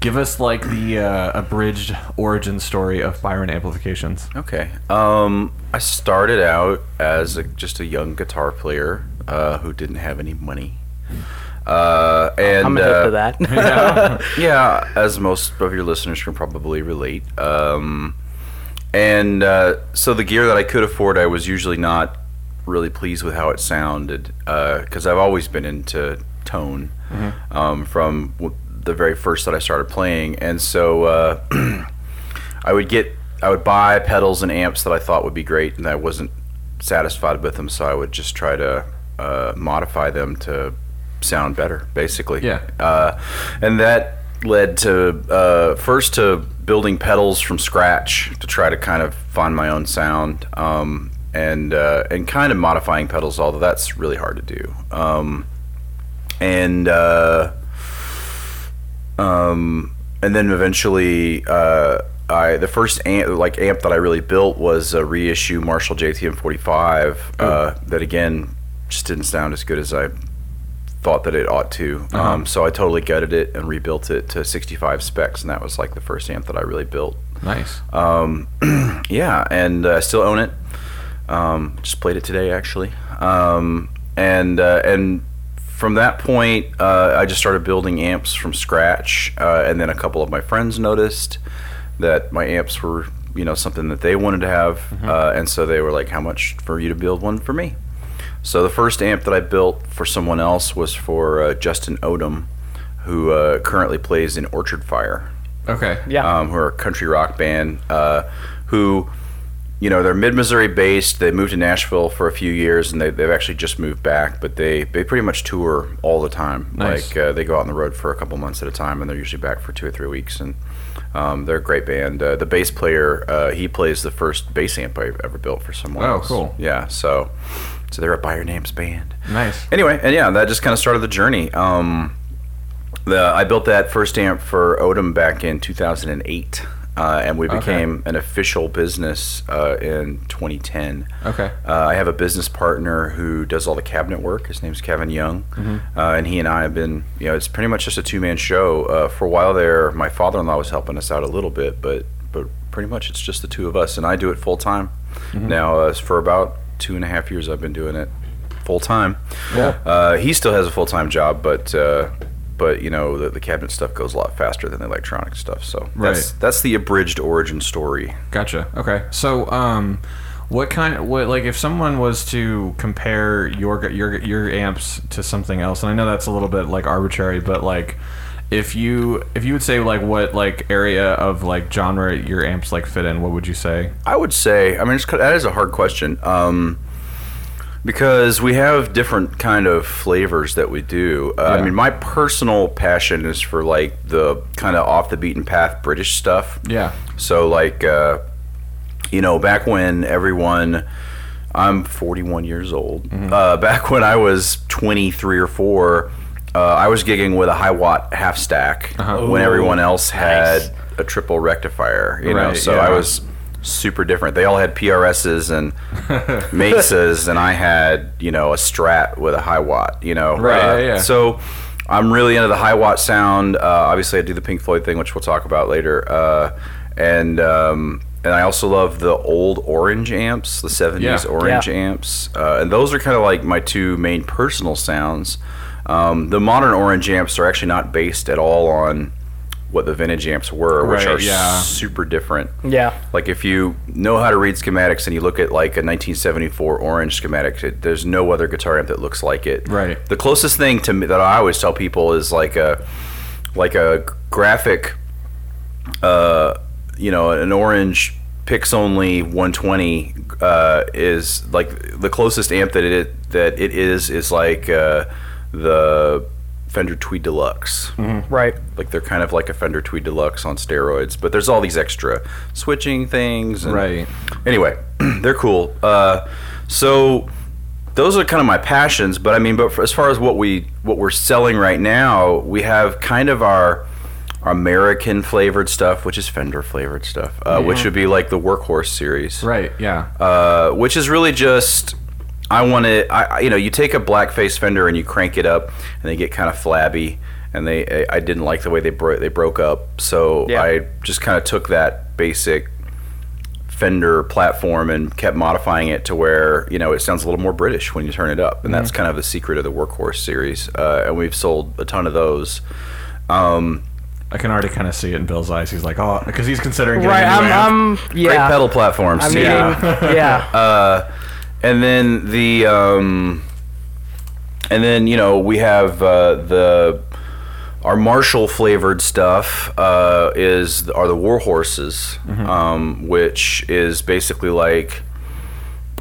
give us like the uh, abridged origin story of Byron Amplifications. Okay. Um, I started out as a, just a young guitar player uh, who didn't have any money. Uh, and I'm uh, that. Yeah. yeah, as most of your listeners can probably relate. Um, and uh, so the gear that I could afford, I was usually not really pleased with how it sounded because I've always been into tone um, from w- the very first that I started playing, and so uh, I would get, I would buy pedals and amps that I thought would be great, and I wasn't satisfied with them, so I would just try to uh, modify them to sound better, basically. Yeah. Uh, and that led to uh, first to building pedals from scratch to try to kind of find my own sound, um, and uh, and kind of modifying pedals, although that's really hard to do. Um, and uh, um, and then eventually, uh, I the first amp, like amp that I really built was a reissue Marshall JTM 45. Uh, that again just didn't sound as good as I thought that it ought to. Uh-huh. Um, so I totally gutted it and rebuilt it to 65 specs, and that was like the first amp that I really built. Nice. Um, yeah, and uh, I still own it. Um, just played it today actually, um, and uh, and from that point, uh, I just started building amps from scratch. Uh, and then a couple of my friends noticed that my amps were, you know, something that they wanted to have, uh, and so they were like, "How much for you to build one for me?" So the first amp that I built for someone else was for uh, Justin Odom, who uh, currently plays in Orchard Fire Okay. yeah. um, who are a country rock band, uh, who, you know, they're mid Missouri based. They moved to Nashville for a few years, and they, they've actually just moved back. But they, they pretty much tour all the time. Nice. Like uh, they go out on the road for a couple months at a time, and they're usually back for two or three weeks. And um, they're a great band. Uh, the bass player, uh, he plays the first bass amp I've ever built for someone Oh, else. cool. Yeah, so so they're a By Your Names band Nice. anyway, and yeah, that just kind of started the journey. Um, the I built that first amp for Odom back in 2008, uh, and we Okay. became an official business uh, in 2010. Okay. Uh, I have a business partner who does all the cabinet work. His name's Kevin Young, uh, and he and I have been, you know, it's pretty much just a two man show. Uh, for a while there, my father in law was helping us out a little bit, but but pretty much it's just the two of us, and I do it full time now. Uh, for about two and a half years, I've been doing it full time. Yeah. Uh, he still has a full time job, but uh, but you know the, the cabinet stuff goes a lot faster than the electronic stuff. So that's Right. that's the abridged origin story. Gotcha. Okay. So, um, what kind? of, What like if someone was to compare your your your amps to something else, and I know that's a little bit like arbitrary, but like if you if you would say like what like area of like genre your amps like fit in, what would you say? I would say, I mean, it's, that is a hard question um, because we have different kind of flavors that we do. Uh, I mean, my personal passion is for like the kind of off the beaten path British stuff. Yeah. So like, uh, you know, back when everyone, I'm 41 years old. Uh, back when I was 23 or four, uh, I was gigging with a Hiwatt half stack Uh-huh. when Ooh, everyone else had nice. a triple rectifier. You know, so yeah. I was super different. They all had PRSs and Mesas, and I had you know a Strat with a Hiwatt. You know, Right, Uh, yeah, yeah. So I'm really into the Hiwatt sound. Uh, obviously, I do the Pink Floyd thing, which we'll talk about later. Uh, and um, and I also love the old orange amps, the 70s Yeah. orange Yeah. amps. Uh, and those are kind of like my two main personal sounds. Um, the modern orange amps are actually not based at all on what the vintage amps were, which Right, are yeah. super different. Yeah. Like if you know how to read schematics and you look at like a 1974 orange schematic, it, there's no other guitar amp that looks like it. Right. The closest thing to me that I always tell people is like a like a graphic, uh, you know, an orange Pics Only 120 uh, is like the closest amp that it that it is is like uh, the Fender Tweed Deluxe. Right. Like they're kind of like a Fender Tweed Deluxe on steroids, but there's all these extra switching things. And Right. Anyway, they're cool. Uh, so those are kind of my passions. But I mean, but for, as far as what we what we're selling right now, we have kind of our. our American flavored stuff, which is Fender flavored stuff, uh, which would be like the Workhorse series, Right. Yeah. uh, which is really just I want to I I- you know you take a blackface fender and you crank it up and they get kind of flabby and they I- I didn't like the way they broke they broke up so Yeah. I just kind of took that basic Fender platform and kept modifying it to where you know it sounds a little more British when you turn it up and that's kind of the secret of the Workhorse series uh, and we've sold a ton of those. Um, I can already kind of see it in Bill's eyes. He's like, oh, because he's considering getting Right. a new. I'm. I'm. Great Yeah. pedal platforms. I'm Yeah. Yeah. Uh, and then the um, and then you know we have uh, the our Marshall flavored stuff uh, is are the War Horses, um, which is basically like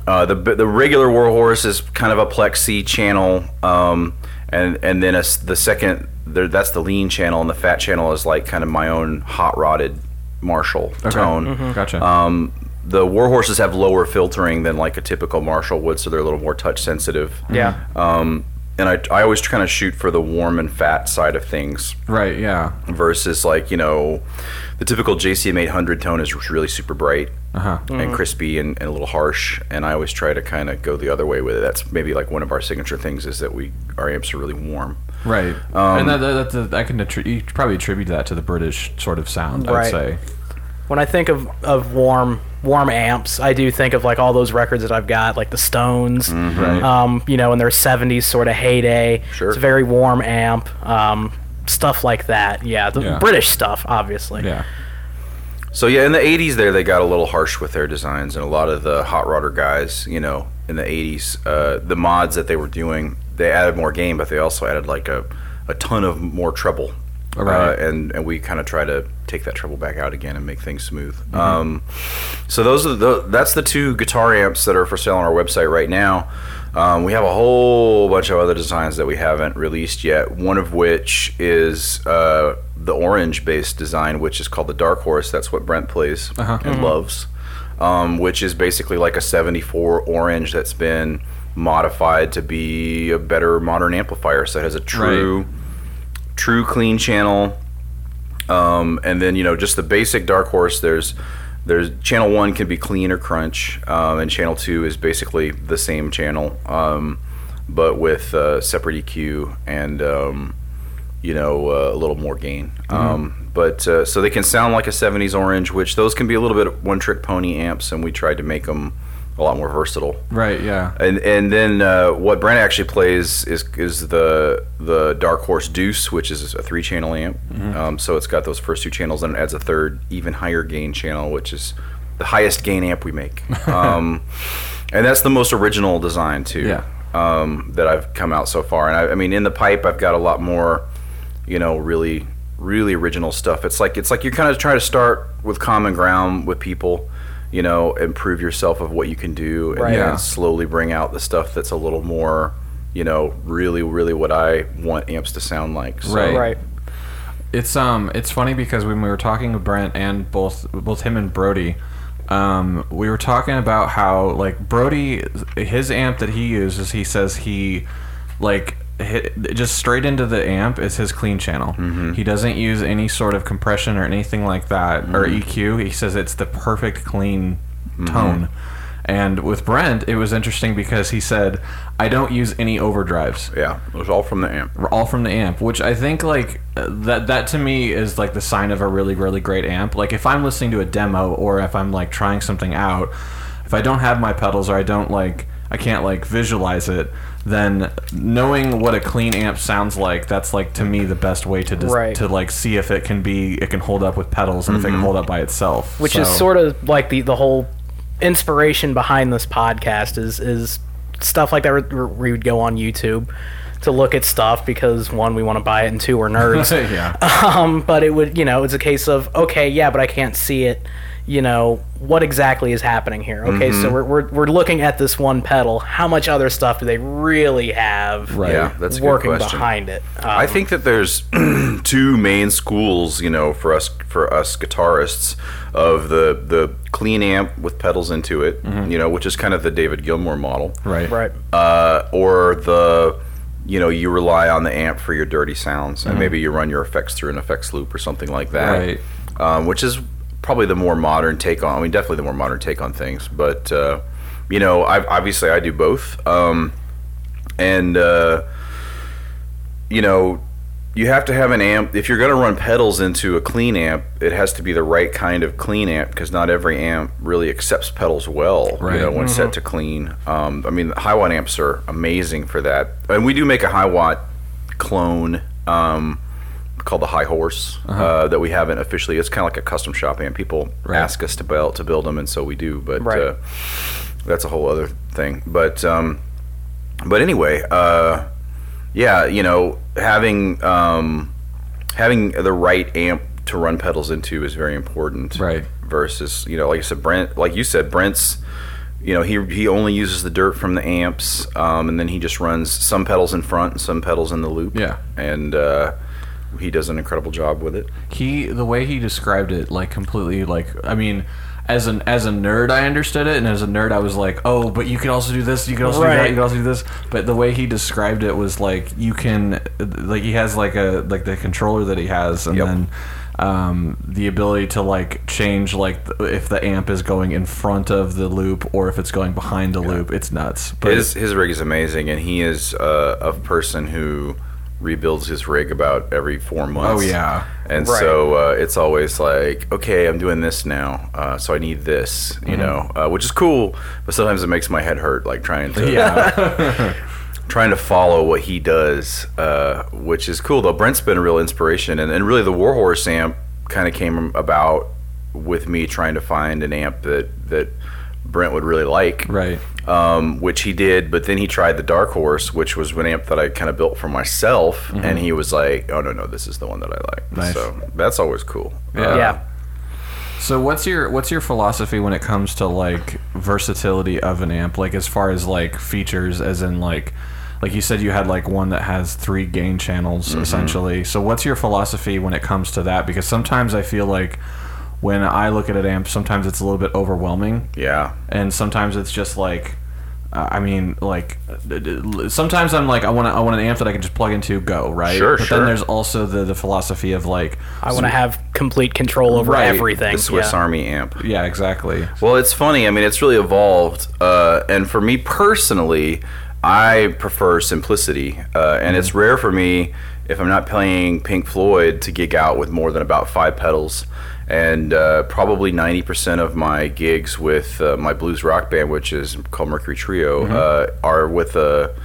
uh, the the regular War Horse is kind of a plexi channel, um, and and then a the second there, that's the lean channel, and the fat channel is like kind of my own hot rodded Marshall tone. Gotcha. Um, the war horses have lower filtering than like a typical Marshall would, so they're a little more touch sensitive. Yeah. Um, and I, I always kind of shoot for the warm and fat side of things right. Yeah. versus like you know the typical JCM 800 tone is really super bright Uh huh. and crispy and, and a little harsh and I always try to kind of go the other way with it. That's maybe like one of our signature things is that we our amps are really warm. Right. Um, and that, that, that, I can attri- you could probably attribute that to the British sort of sound. I'd say. when I think of, of warm warm amps, I do think of like all those records that I've got, like the Stones, Right. um, you know, in their '70s sort of heyday. Sure. It's a very warm amp, um, stuff like that. Yeah, the Yeah. British stuff, obviously. Yeah. So yeah, in the '80s, there they got a little harsh with their designs, and a lot of the hot rodder guys, you know, in the '80s, uh, the mods that they were doing, they added more gain, but they also added like a, a ton of more treble, Right. uh, and and we kind of try to take that treble back out again and make things smooth. Um, so those are the that's the two guitar amps that are for sale on our website right now. Um, we have a whole bunch of other designs that we haven't released yet. One of which is uh, the orange-based design, which is called the Dark Horse. That's what Brent plays Uh-huh. and loves. Um, which is basically like a '74 orange that's been modified to be a better modern amplifier. So it has a true, true clean channel. Um, and then you know just the basic Dark Horse. There's there's channel one can be clean or crunch, um, and channel two is basically the same channel, um, but with uh, separate EQ and um, you know uh, a little more gain. Um, but uh, so they can sound like a '70s orange, which those can be a little bit one-trick pony amps, and we tried to make them a lot more versatile. Right. Yeah. And and then uh, what Brent actually plays is is the the Dark Horse Deuce, which is a three channel amp. Um, so it's got those first two channels, and it adds a third, even higher gain channel, which is the highest gain amp we make. Um, and that's the most original design too. Yeah. Um, that I've come out so far, and I, I mean, in the pipe, I've got a lot more, you know, really really original stuff. It's like it's like you're kind of trying to start with common ground with people. You know, improve yourself of what you can do, and Right. then Yeah. slowly bring out the stuff that's a little more, you know, really, really what I want amps to sound like. So, Right. Right. It's um it's funny because when we were talking with Brent and both both him and Brody, um, we were talking about how like Brody his amp that he uses, he says he like hit just straight into the amp is his clean channel. Mm-hmm. He doesn't use any sort of compression or anything like that or mm-hmm. EQ. He says it's the perfect clean mm-hmm. tone. And with Brent, it was interesting because he said, "I don't use any overdrives." Yeah, it was all from the amp. all from the amp which i think like that that to me is like the sign of a really really great amp like if i'm listening to a demo or if i'm like trying something out if i don't have my pedals or i don't like i can't like visualize it then knowing what a clean amp sounds like, that's like to me the best way to dis- Right. to like see if it can be it can hold up with pedals and if it can hold up by itself. which is sort of like the the whole inspiration behind this podcast is is stuff like that where we would go on YouTube to look at stuff because one we want to buy it and two we're nerds yeah. um, but it would you know it's a case of okay yeah but I can't see it you know what exactly is happening here okay so Mm-hmm. we're, we're, we're looking at this one pedal how much other stuff do they really have Right. Yeah, that's a good working question. behind it um, I think that there's two main schools, you know, for us for us guitarists of the the clean amp with pedals into it, you know, which is kind of the David Gilmour model, Right. right uh, or the you know you rely on the amp for your dirty sounds, and maybe you run your effects through an effects loop or something like that, Right. um, which is probably the more modern take on. I mean, definitely the more modern take on things, but uh, you know, I obviously I do both, um, and uh, you know, you have to have an amp. If you're going to run pedals into a clean amp, it has to be the right kind of clean amp because not every amp really accepts pedals well. Right. You know, when set to clean. Um, I mean, Hiwatt amps are amazing for that, and we do make a Hiwatt clone. Um, called the High Horse uh that we haven't officially. It's kind of like a custom shop amp. People Right. ask us to build to build them, and so we do. But Right. uh, that's a whole other thing. But um, but anyway, uh, yeah, you know, having um, having the right amp to run pedals into is very important. Right. Versus, you know, like I said, Brent, like you said, Brent's, you know, he he only uses the dirt from the amps, um, and then he just runs some pedals in front and some pedals in the loop. Yeah. and uh, he does an incredible job with it. he the way he described it like completely like i mean as an as a nerd i understood it and as a nerd i was like oh but you can also do this you can also do that you can also do this but the way he described it was like you can like he has like a like the controller that he has and Yep. then um, the ability to like change like th- if the amp is going in front of the loop or if it's going behind the loop it's nuts but his his rig is amazing, and he is uh, a person who rebuilds his rig about every four months. oh yeah And Right. so uh, it's always like, okay, I'm doing this now, uh, so I need this, you know, uh, which is cool. But sometimes it makes my head hurt, like trying to yeah trying to follow what he does, uh, which is cool. Though Brent's been a real inspiration, and, and really the Warhorse amp kind of came about with me trying to find an amp that that Brent would really like right um, which he did. But then he tried the Dark Horse, which was an amp that I kind of built for myself, and he was like, "Oh no, no, this is the one that I like." Nice. So that's always cool. Yeah. Uh, yeah So what's your what's your philosophy when it comes to like versatility of an amp? Like as far as like features, as in like like you said you had like one that has three gain channels Mm-hmm. essentially. So what's your philosophy when it comes to that? Because sometimes I feel like when I look at an amp, sometimes it's a little bit overwhelming, yeah. and sometimes it's just like. uh, I mean, like sometimes I'm like I want I want an amp that I can just plug into, go right. Sure, but sure. then there's also the the philosophy of like, I want to have complete control over Right, everything The Swiss yeah. Army amp. yeah, exactly. Well, it's funny. I mean, it's really evolved. Uh, and for me personally, I prefer simplicity. Uh, and it's rare for me, if I'm not playing Pink Floyd, to gig out with more than about five pedals. And uh, probably 90% of my gigs with uh, my blues rock band, which is called Mercury Trio, uh, are with a,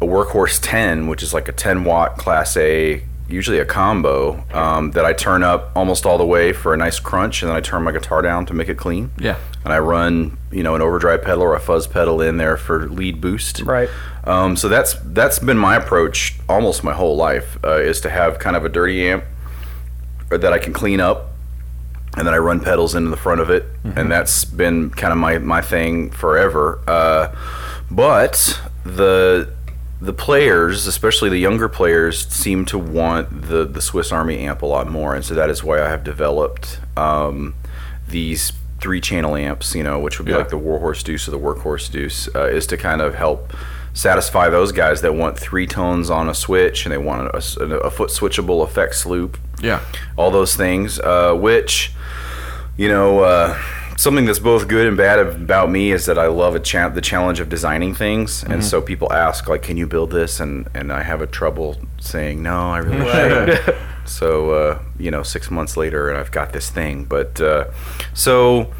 a Workhorse 10, which is like a 10 watt Class A, usually a combo, um, that I turn up almost all the way for a nice crunch, and then I turn my guitar down to make it clean Yeah. and I run you know an overdrive pedal or a fuzz pedal in there for lead boost. Right. Um, so that's that's been my approach almost my whole life uh, is to have kind of a dirty amp that I can clean up, and then I run pedals into the front of it, and that's been kind of my my thing forever. Uh, but the the players, especially the younger players, seem to want the the Swiss Army amp a lot more, and so that is why I have developed um, these three channel amps. You know, which would be Yeah. like the Warhorse Deuce or the Workhorse Deuce, uh, is to kind of help satisfy those guys that want three tones on a switch and they want a, a, a foot switchable effects loop Yeah. all those things, uh, which, you know, uh, something that's both good and bad about me is that I love a cha- the challenge of designing things, and so people ask like, "Can you build this?" and and I have a trouble saying no, I really should. so uh, you know, six months later, and I've got this thing, but uh, so.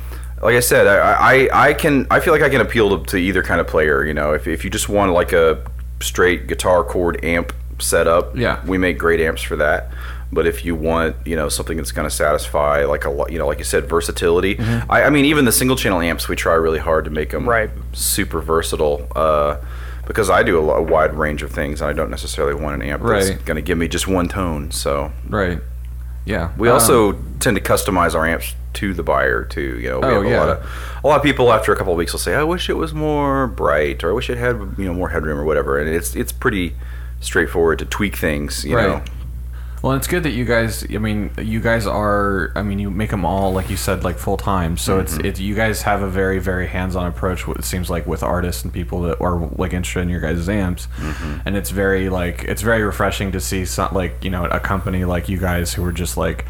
Like I said, I, I, I can I feel like I can appeal to, to either kind of player. You know, if, if you just want like a straight guitar chord amp setup, Yeah. we make great amps for that. But if you want, you know, something that's going to satisfy, like a, lo- you know, like you said, versatility. Mm-hmm. I, I mean, even the single channel amps, we try really hard to make them Right. super versatile. Uh, because I do a, lo- a wide range of things, and I don't necessarily want an amp that's Right. going to give me just one tone. So Right. Yeah. we Um, also tend to customize our amps to the buyer too. You know, we Oh, have a yeah. lot of a lot of people after a couple of weeks will say, "I wish it was more bright," or "I wish it had you know more headroom," or whatever. And it's it's pretty straightforward to tweak things. You know, Right. Well, it's good that you guys. I mean, you guys are. I mean, you make them all like you said, like full time. So it's Mm-hmm. it's you guys have a very very hands on approach. It seems like with artists and people that are like interested in your guys' amps, Mm-hmm. and it's very like it's very refreshing to see some like you know a company like you guys who are just like.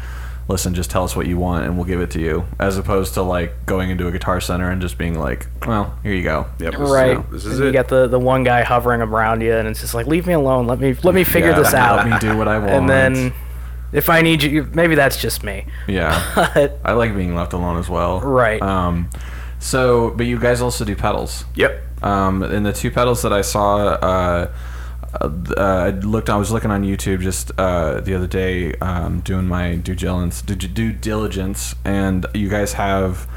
Listen, just tell us what you want and we'll give it to you, as opposed to like going into a guitar center and just being like, "Well, here you go." Yep, this is right. it. This is and you got the, the one guy hovering around you, and it's just like, leave me alone. Let me let me figure Yeah, this out. Let me do what I want. and then, if I need you, maybe that's just me. yeah, But I like being left alone as well. Right. Um, so, but you guys also do pedals. Yep. Um, and the two pedals that I saw, uh, uh, I looked. I was looking on YouTube just uh, the other day, um, doing my due diligence, due, diligence, and you guys have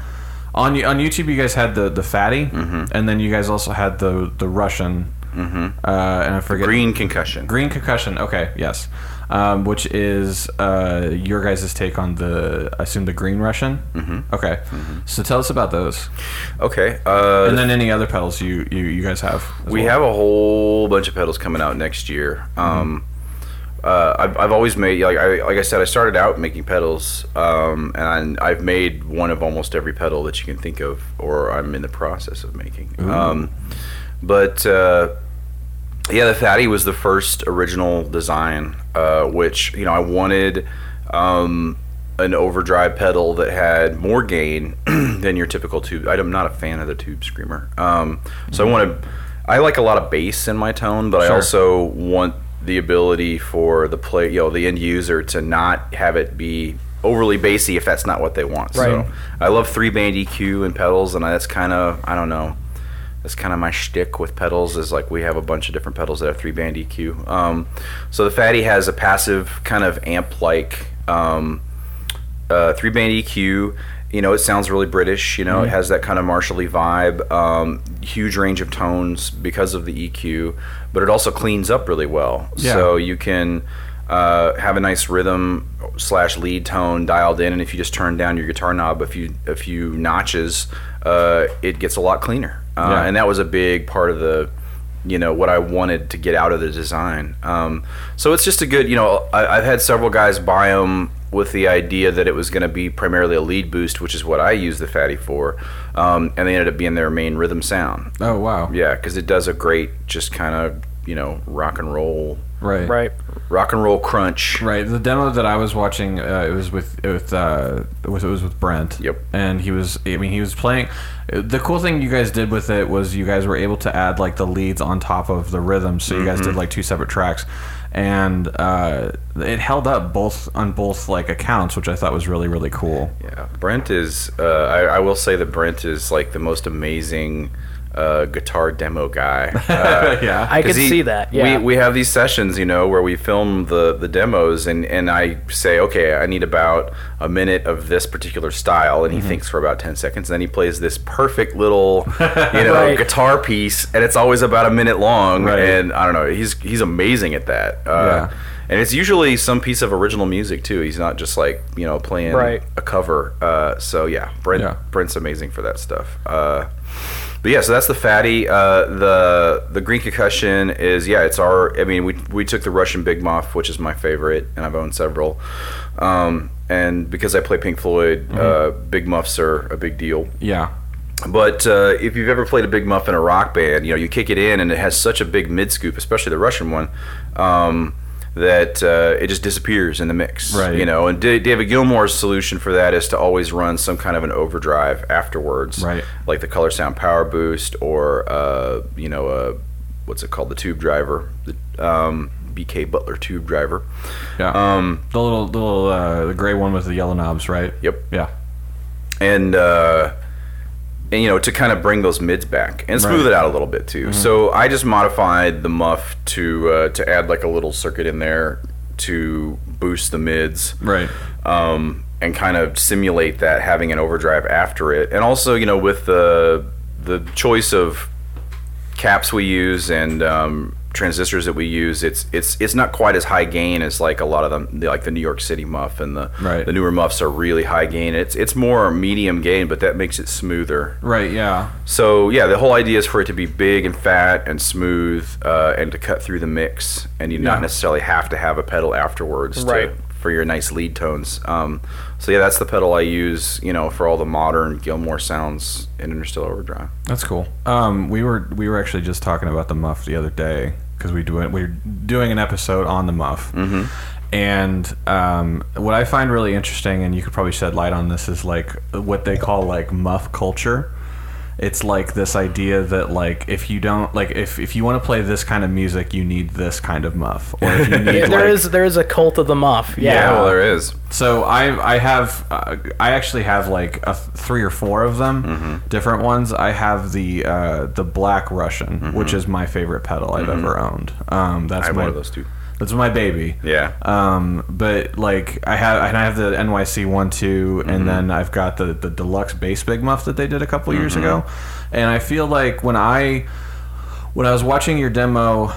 on on YouTube. You guys had the the fatty, Mm-hmm. and then you guys also had the the Russian, mm-hmm. uh, and I forget Green concussion. Green concussion. Okay, yes. Um, which is uh, your guys' take on the, I assume the green Russian. Mm-hmm. Okay, so tell us about those, Okay. Uh, and then any other pedals you you, you guys have. we well. have a whole bunch of pedals coming out next year. Um, uh, I've, I've always made like I like I said I started out making pedals, um, and I've made one of almost every pedal that you can think of, or I'm in the process of making. Um, but uh, yeah, the Fatty was the first original design, uh, which you know I wanted um, an overdrive pedal that had more gain than your typical tube. I'm not a fan of the tube screamer, um, so I wanted. I like a lot of bass in my tone, but I also want the ability for the play, you know, the end user to not have it be overly bassy if that's not what they want. Right. So I love three band EQ and pedals, and that's kind of I don't know that's kind of my shtick with pedals is like we have a bunch of different pedals that have three band EQ. Um, so the Fatty has a passive kind of amp like um, uh, three band EQ. You know, it sounds really British. You know, Mm-hmm. it has that kind of Marshally vibe. Um, huge range of tones because of the EQ, but it also cleans up really well. Yeah. So you can uh, have a nice rhythm slash lead tone dialed in, and if you just turn down your guitar knob a few a few notches, uh, it gets a lot cleaner. Uh, Yeah. And that was a big part of the you know what I wanted to get out of the design. Um, so it's just a good, you know, I, I've had several guys buy them with the idea that it was going to be primarily a lead boost, which is what I use the Fatty for, um, and they ended up being their main rhythm sound. Oh wow. Yeah, because it does a great, just kind of, you know, rock and roll, Right. right. rock and roll crunch. Right. The demo that I was watching, uh, it was with with uh, it was it was with Brent. Yep. And he was, I mean, he was playing. The cool thing you guys did with it was you guys were able to add like the leads on top of the rhythm, so you guys did like two separate tracks, and uh, it held up both on both like accounts, which I thought was really really cool. Yeah, Brent is. Uh, I, I will say that Brent is like the most amazing uh, guitar demo guy. Uh, yeah. I could 'Cause he- see that. Yeah. We, we have these sessions, you know, where we film the, the demos, and, and I say, okay, I need about a minute of this particular style, and he thinks for about 10 seconds. And then he plays this perfect little, you know, Right. guitar piece, and it's always about a minute long. Right. And I don't know, he's he's amazing at that. Uh, Yeah. And it's usually some piece of original music, too. He's not just like, you know, playing Right. a cover. Uh, so, yeah, Brent, Yeah. Brent's amazing for that stuff. Uh, but yeah, so that's the fatty. Uh, the the green concussion is yeah, it's our. I mean, we we took the Russian Big Muff, which is my favorite, and I've owned several. Um, and because I play Pink Floyd, uh, Big Muffs are a big deal. yeah. But uh, if you've ever played a big muff in a rock band, you know you kick it in and it has such a big mid scoop, especially the Russian one, um, that uh, it just disappears in the mix. Right. You know, and D- David Gilmour's solution for that is to always run some kind of an overdrive afterwards, Right. Like the Colorsound Power Boost or uh, you know uh, what's it called, the Tube Driver, the um, BK Butler Tube Driver. Yeah. Um, the little the little uh, the gray one with the yellow knobs, right? Yep. Yeah. and uh, and, you know, to kind of bring those mids back and smooth Right. it out a little bit too. So I just modified the muff to uh, to add like a little circuit in there to boost the mids Right. um, and kind of simulate that having an overdrive after it. And also, you know, with the the choice of caps we use and um, transistors that we use, it's it's it's not quite as high gain as like a lot of them, like the New York City muff and the Right. the newer muffs are really high gain. It's it's more medium gain, but that makes it smoother. Right. Yeah. So yeah, the whole idea is for it to be big and fat and smooth, uh, and to cut through the mix, and you Yeah. not necessarily have to have a pedal afterwards to- Right. For your nice lead tones. Um, so yeah, that's the pedal I use, you know, for all the modern Gilmour sounds in Interstellar Overdrive. That's cool. Um, we were we were actually just talking about the muff the other day because we do. We are doing an episode on the muff, Mm-hmm. and um, what I find really interesting, and you could probably shed light on this, is like what they call like muff culture. It's like this idea that like if you don't like if, if you want to play this kind of music, you need this kind of muff, or if you need Yeah, like, there is there is a cult of the muff. Yeah. Yeah. well, there is. So I I have uh, I actually have like a th- three or four of them, Mm-hmm. different ones. I have the uh, the Black Russian, which is my favorite pedal I've ever owned. Um, that's Mm-hmm. I have my one of those too. That's my baby. Yeah. Um, but like I have and I have the NYC one too, Mm-hmm. and then I've got the the deluxe bass big muff that they did a couple years Mm-hmm. ago, and I feel like when I when I was watching your demo.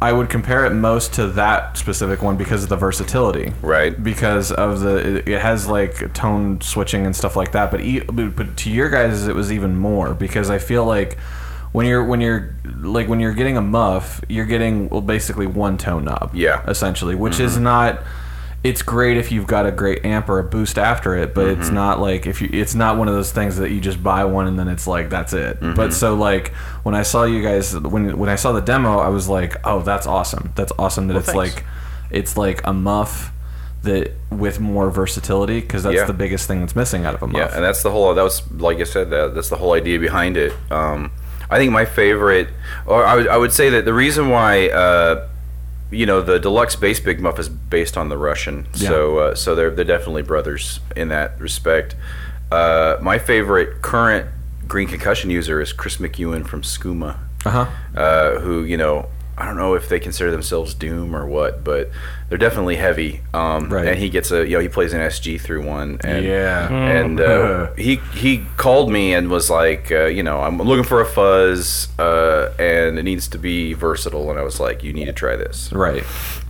I would compare it most to that specific one because of the versatility Right. because of the it- has like tone switching and stuff like that but e- but but to your guys it was even more because I feel like when you're when you're like when you're getting a muff you're getting well basically one tone knob Yeah. essentially which is mm-hmm. not it's great if you've got a great amp or a boost after it but it's mm-hmm. not like if you it's not one of those things that you just buy one and then it's like that's it mm-hmm. but so like when I saw you guys when when I saw the demo I was like oh that's awesome that's awesome that it's thanks. like it's like a muff that with more versatility because that's Yeah. the biggest thing that's missing out of a muff. Yeah, and that's the whole. That was like I said. That that's the whole idea behind it. Um, I think my favorite, or I would, I would say that the reason why, uh, you know, the deluxe bass big muff is based on the Russian. Yeah. So uh, so they're they're definitely brothers in that respect. Uh, my favorite current green concussion user is Chris McEwen from Skooma Uh huh. uh, who you know I don't know if they consider themselves doom or what, but they're definitely heavy. Um, Right. And he gets a you know he plays an SG through one. And, Yeah. And uh, he he called me and was like, uh, you know, I'm looking for a fuzz, uh, and it needs to be versatile. And I was like, you need to try this Right.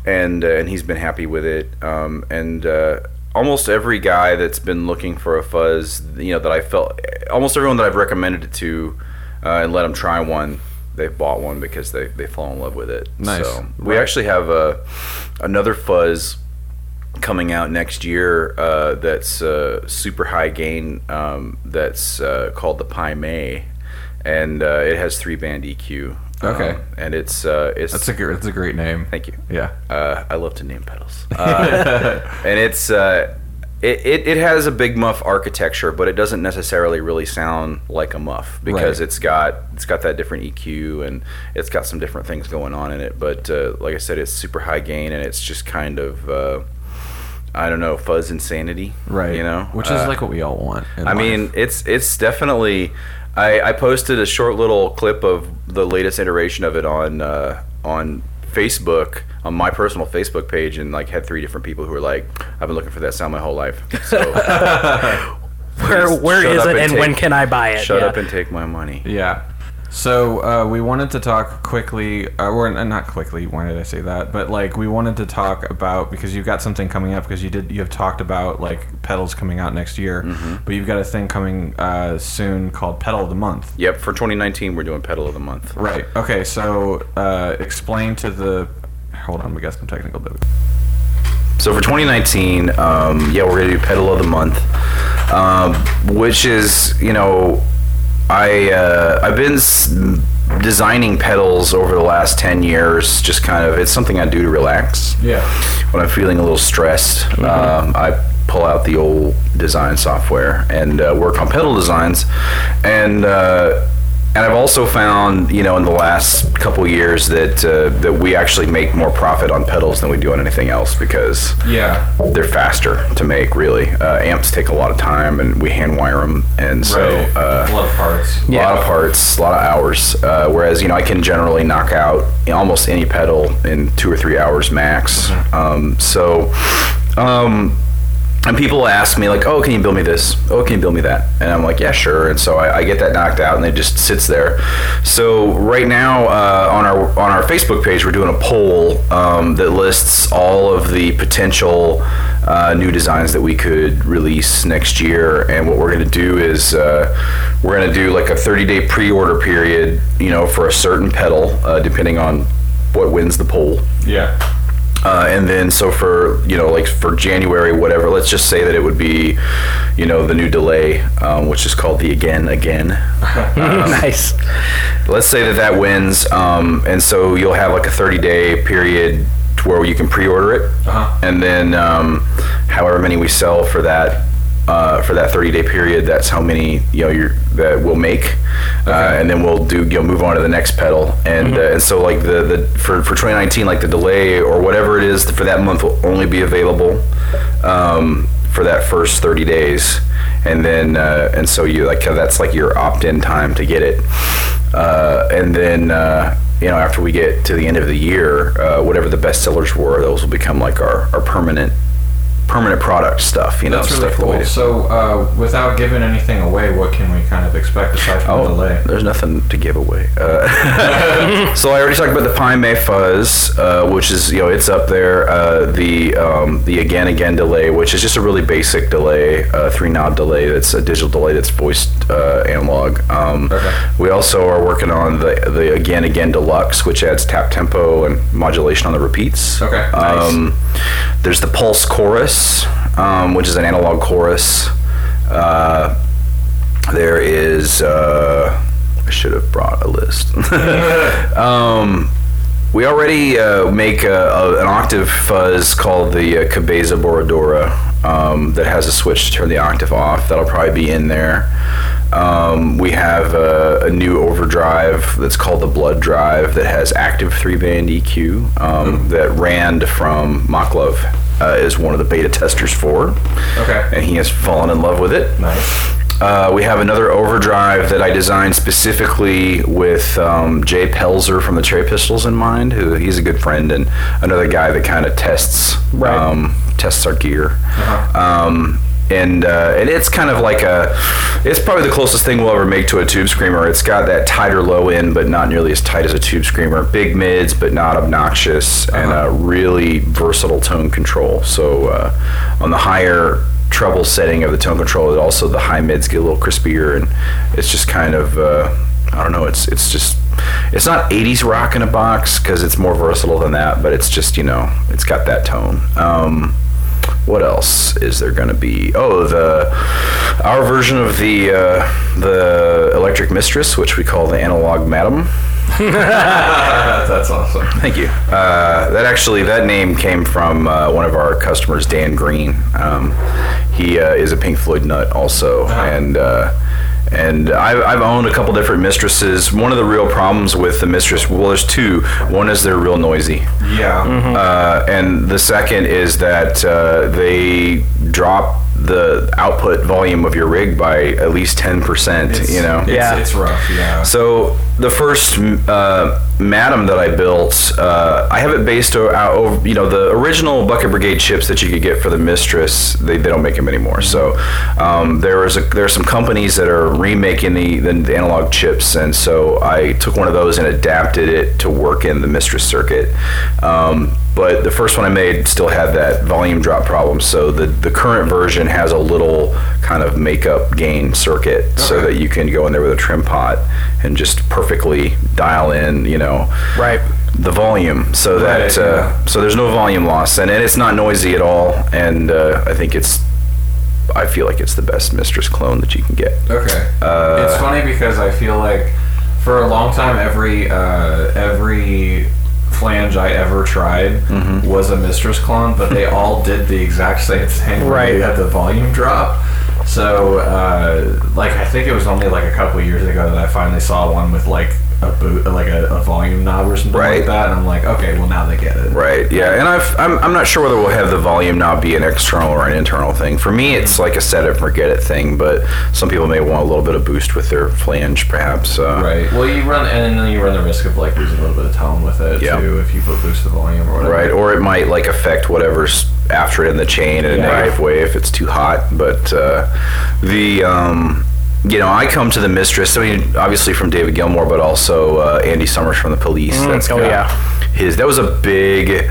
and uh, and he's been happy with it. Um, and uh, almost every guy that's been looking for a fuzz, you know, that I felt, almost everyone that I've recommended it to, uh, and let them try one, they've bought one because they they fall in love with it. Nice. So we Right. actually have a another fuzz coming out next year uh, that's uh, super high gain um, that's uh, called the Pi May and uh, it has three band EQ Okay. Um, and it's uh, it's That's a gr- that's a great name. thank you Yeah. uh, I love to name pedals. Uh, and it's uh, it, it, it has a big muff architecture, but it doesn't necessarily really sound like a muff because Right. it's got it's got that different EQ and it's got some different things going on in it. But uh, like I said, it's super high gain and it's just kind of uh, I don't know fuzz insanity, Right. You know, which is Uh, like what we all want. I life. mean, it's it's definitely. I, I posted a short little clip of the latest iteration of it on uh, on Facebook on my personal Facebook page, and like had three different people who were like, "I've been looking for that sound my whole life." So Where Please where shut is up it and and take- when can I buy it? shut Yeah. up and take my money. Yeah. So uh, we wanted to talk quickly, uh, or uh, not quickly. Why did I say that? But like we wanted to talk about because you've got something coming up because you did you have talked about like pedals coming out next year, Mm-hmm. but you've got a thing coming uh, soon called Pedal of the Month. Yep, for 2019, we're doing pedal of the month. Right. Okay. So uh, explain to the. Hold on, we got some technical difficulties. So for 2019, um, yeah, we're gonna do pedal of the month, um, which is you know, I uh, I've been s- designing pedals over the last 10 years. Just kind of, it's something I do to relax. Yeah. When I'm feeling a little stressed, um, I pull out the old design software and uh, work on pedal designs, and. Uh, and I've also found, you know, in the last couple years that uh, that we actually make more profit on pedals than we do on anything else because Yeah. they're faster to make. Really, uh, amps take a lot of time, and we hand wire them, and so right. uh, a lot of parts. a lot of parts, a lot of hours. Uh, whereas you know I can generally knock out almost any pedal in two or three hours max. Um, so. Um, and people ask me like, "Oh, can you build me this? Oh, can you build me that?" And I'm like, "Yeah, sure." And so I, I get that knocked out, and it just sits there. So right now uh, on our on our Facebook page, we're doing a poll um, that lists all of the potential uh, new designs that we could release next year. And what we're going to do is uh, we're going to do like a 30 day pre-order period, you know, for a certain pedal, uh, depending on what wins the poll. Yeah. Uh, and then so for you know like for January whatever let's just say that it would be you know the new delay um, which is called the again again nice. let's say that that wins um, and so you'll have like a 30 day period to where you can pre-order it Uh-huh. and then um, however many we sell for that uh, for that 30 day period that's how many you know you're, that we'll make. Uh, and then we'll do you know move on to the next pedal. And uh, and so like the, the for, for 2019 like the delay or whatever it is for that month will only be available um, for that first 30 days. And then uh, and so you like that's like your opt-in time to get it. Uh, and then uh, you know after we get to the end of the year uh, whatever the best sellers were those will become like our, our permanent permanent product stuff you know That's really stuff that cool. So, uh, without giving anything away, what can we kind of expect aside from the Oh, delay? there's nothing to give away. Uh, so I already talked about the Pine May Fuzz, uh, which is you know it's up there. Uh, the um, the again again delay, which is just a really basic delay, uh, three knob delay. That's a digital delay that's voiced uh, analog. Um, Okay. We also are working on the the again again deluxe, which adds tap tempo and modulation on the repeats. Okay, nice. Um, there's the Pulse Chorus, um, which is an analog chorus. Uh, there is. Uh, I should have brought a list. um, we already uh, make a, a, an octave fuzz called the uh, Cabeza Borradora um, that has a switch to turn the octave off. That'll probably be in there. Um, we have a, a new overdrive that's called the Blood Drive that has active three band EQ um, that Rand from Moklov uh, is one of the beta testers for, Okay. and he has fallen in love with it. Nice. Uh, we have another overdrive that I designed specifically with um, Jay Pelzer from the Cherry Pistols in mind. Who he's a good friend and another guy that kind of tests Right. um, tests our gear. Uh-huh. Um, and uh, and it's kind of like a, it's probably the closest thing we'll ever make to a tube screamer. It's got that tighter low end, but not nearly as tight as a tube screamer. Big mids, but not obnoxious, and Uh-huh. a really versatile tone control. So uh, on the higher treble setting of the tone control, it also the high mids get a little crispier, and it's just kind of uh, I don't know. It's it's just it's not 80s rock in a box because it's more versatile than that, but it's just you know it's got that tone. Um, what else is there going to be? Oh, the our version of the uh, the Electric Mistress, which we call the Analog Madam. That's awesome. Thank you. Uh, that actually, that name came from uh, one of our customers, Dan Green. Um, he uh, is a Pink Floyd nut, also, and uh, and I've, I've owned a couple different mistresses. One of the real problems with the mistress, well, there's two. One is they're real noisy, Yeah. uh, and the second is that uh, they drop the output volume of your rig by at least ten percent. It's- You know, It's, Yeah. it's rough. Yeah. so the first uh, Madam that I built, uh, I have it based o- out over, you know, the original Bucket Brigade chips that you could get for the Mistress. They, they don't make them anymore. So um, there a, there are some companies that are remaking the, the, the analog chips, and so I took one of those and adapted it to work in the Mistress circuit. Um, but the first one I made still had that volume drop problem. So the, the current version has a little kind of makeup gain circuit so that you can go in there with a trim pot and just perfectly dial in, you know, Right. the volume so Right, that uh, yeah. so there's no volume loss and, and it's not noisy at all and uh, I think it's I feel like it's the best Mistress clone that you can get. Okay. Uh, it's funny because I feel like for a long time every uh, every flange I ever tried Mm-hmm. was a mistress clone, but they all did the exact same thing. Right. They had the volume drop. So, uh, like, I think it was only like a couple years ago that I finally saw one with like a boot, like a, a volume knob or something Right. like that, and I'm like, okay, well now they get it. Right. Yeah. And I've, I'm, I'm not sure whether we'll have the volume knob be an external or an internal thing. For me, it's like a set it and forget it thing. But some people may want a little bit of boost with their flange, perhaps. Uh, Right. Well, you run, and then you run the risk of like losing a little bit of tone with it Yeah. too if you put boost the volume or whatever. Right. Or it might like affect whatever's after it in the chain in a negative way if it's too hot. But uh, the. Um, you know, I come to the mistress. I mean, obviously from David Gilmour, but also uh, Andy Summers from the Police. That's oh, yeah. his. That was a big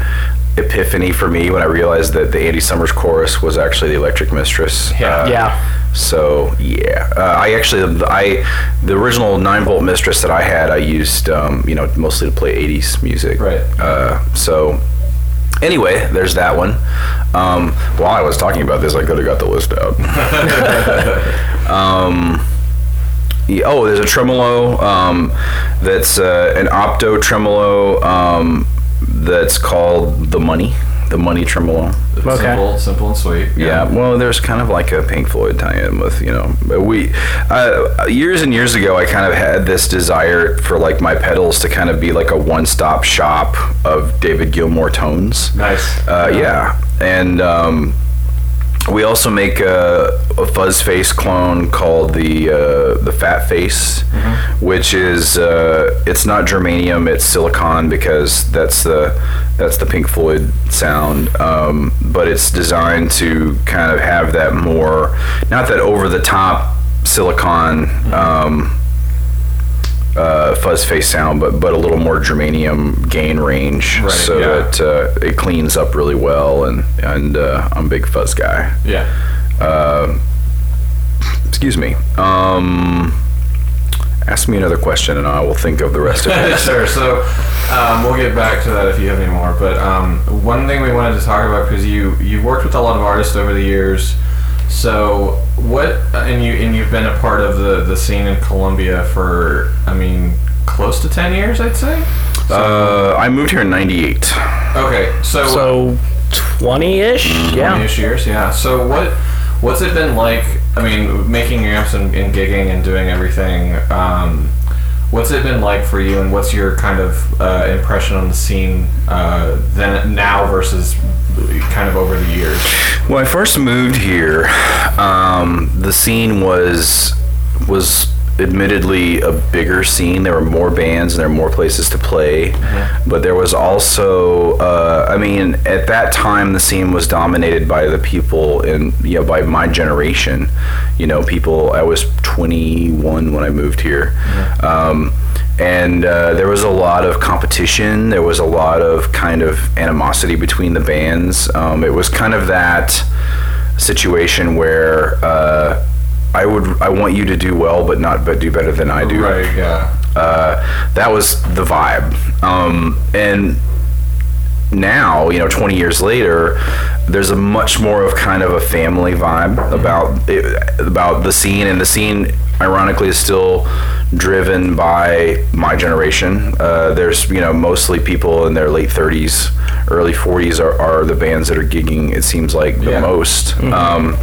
epiphany for me when I realized that the Andy Summers chorus was actually the Electric Mistress. Yeah. Uh, Yeah. So yeah, uh, I actually I the original nine volt Mistress that I had I used um, you know mostly to play 80s music. Right. Uh, so anyway, there's that one. Um, while I was talking about this, I could have got the list out. um, yeah, oh, there's a tremolo um, that's uh, an opto tremolo um, that's called the Money, the Money tremolo. It's Okay. Simple, simple and sweet. Yeah, well, there's kind of like a Pink Floyd tie-in with you know we uh, years and years ago I kind of had this desire for like my pedals to kind of be like a one-stop shop of David Gilmour tones. Nice. Uh, yeah, and um, we also make a, a fuzz face clone called the uh, the Fat Face, which is uh, it's not germanium, it's silicon because that's the that's the Pink Floyd sound. Um, but it's designed to kind of have that more, not that over the top silicon. Um, uh, fuzz face sound, but but a little more germanium gain range, Right, so yeah. that uh, it cleans up really well. And and uh, I'm a big fuzz guy. Yeah. Uh, excuse me. Um, ask me another question, and I will think of the rest of it. sure. So um, we'll get back to that if you have any more. But um, one thing we wanted to talk about because you you've worked with a lot of artists over the years. So what and you and you've been a part of the the scene in Columbia for I mean close to ten years I'd say. Uh, I moved here in '98. Okay, so So, 20 ish? Yeah. 20-ish years, yeah. So what what's it been like? I mean, making amps and, and gigging and doing everything. Um, what's it been like for you, and what's your kind of uh, impression on the scene uh, then now versus kind of over the years? When I first moved here, um, the scene was was admittedly a bigger scene. There were more bands and there were more places to play, but there was also, uh, I mean, at that time the scene was dominated by the people in, you know, by my generation. You know, people. I was 21 when I moved here. Um, and uh, there was a lot of competition. There was a lot of kind of animosity between the bands. Um, it was kind of that situation where uh, I would I want you to do well, but not but do better than I do. Right. Yeah. Uh, that was the vibe. Um, and now, you know, 20 years later, there's a much more of kind of a family vibe about it, about the scene, and the scene, ironically, is still driven by my generation. Uh, there's, you know, mostly people in their late 30s, early 40s are, are the bands that are gigging. It seems like the Yeah. most. Um,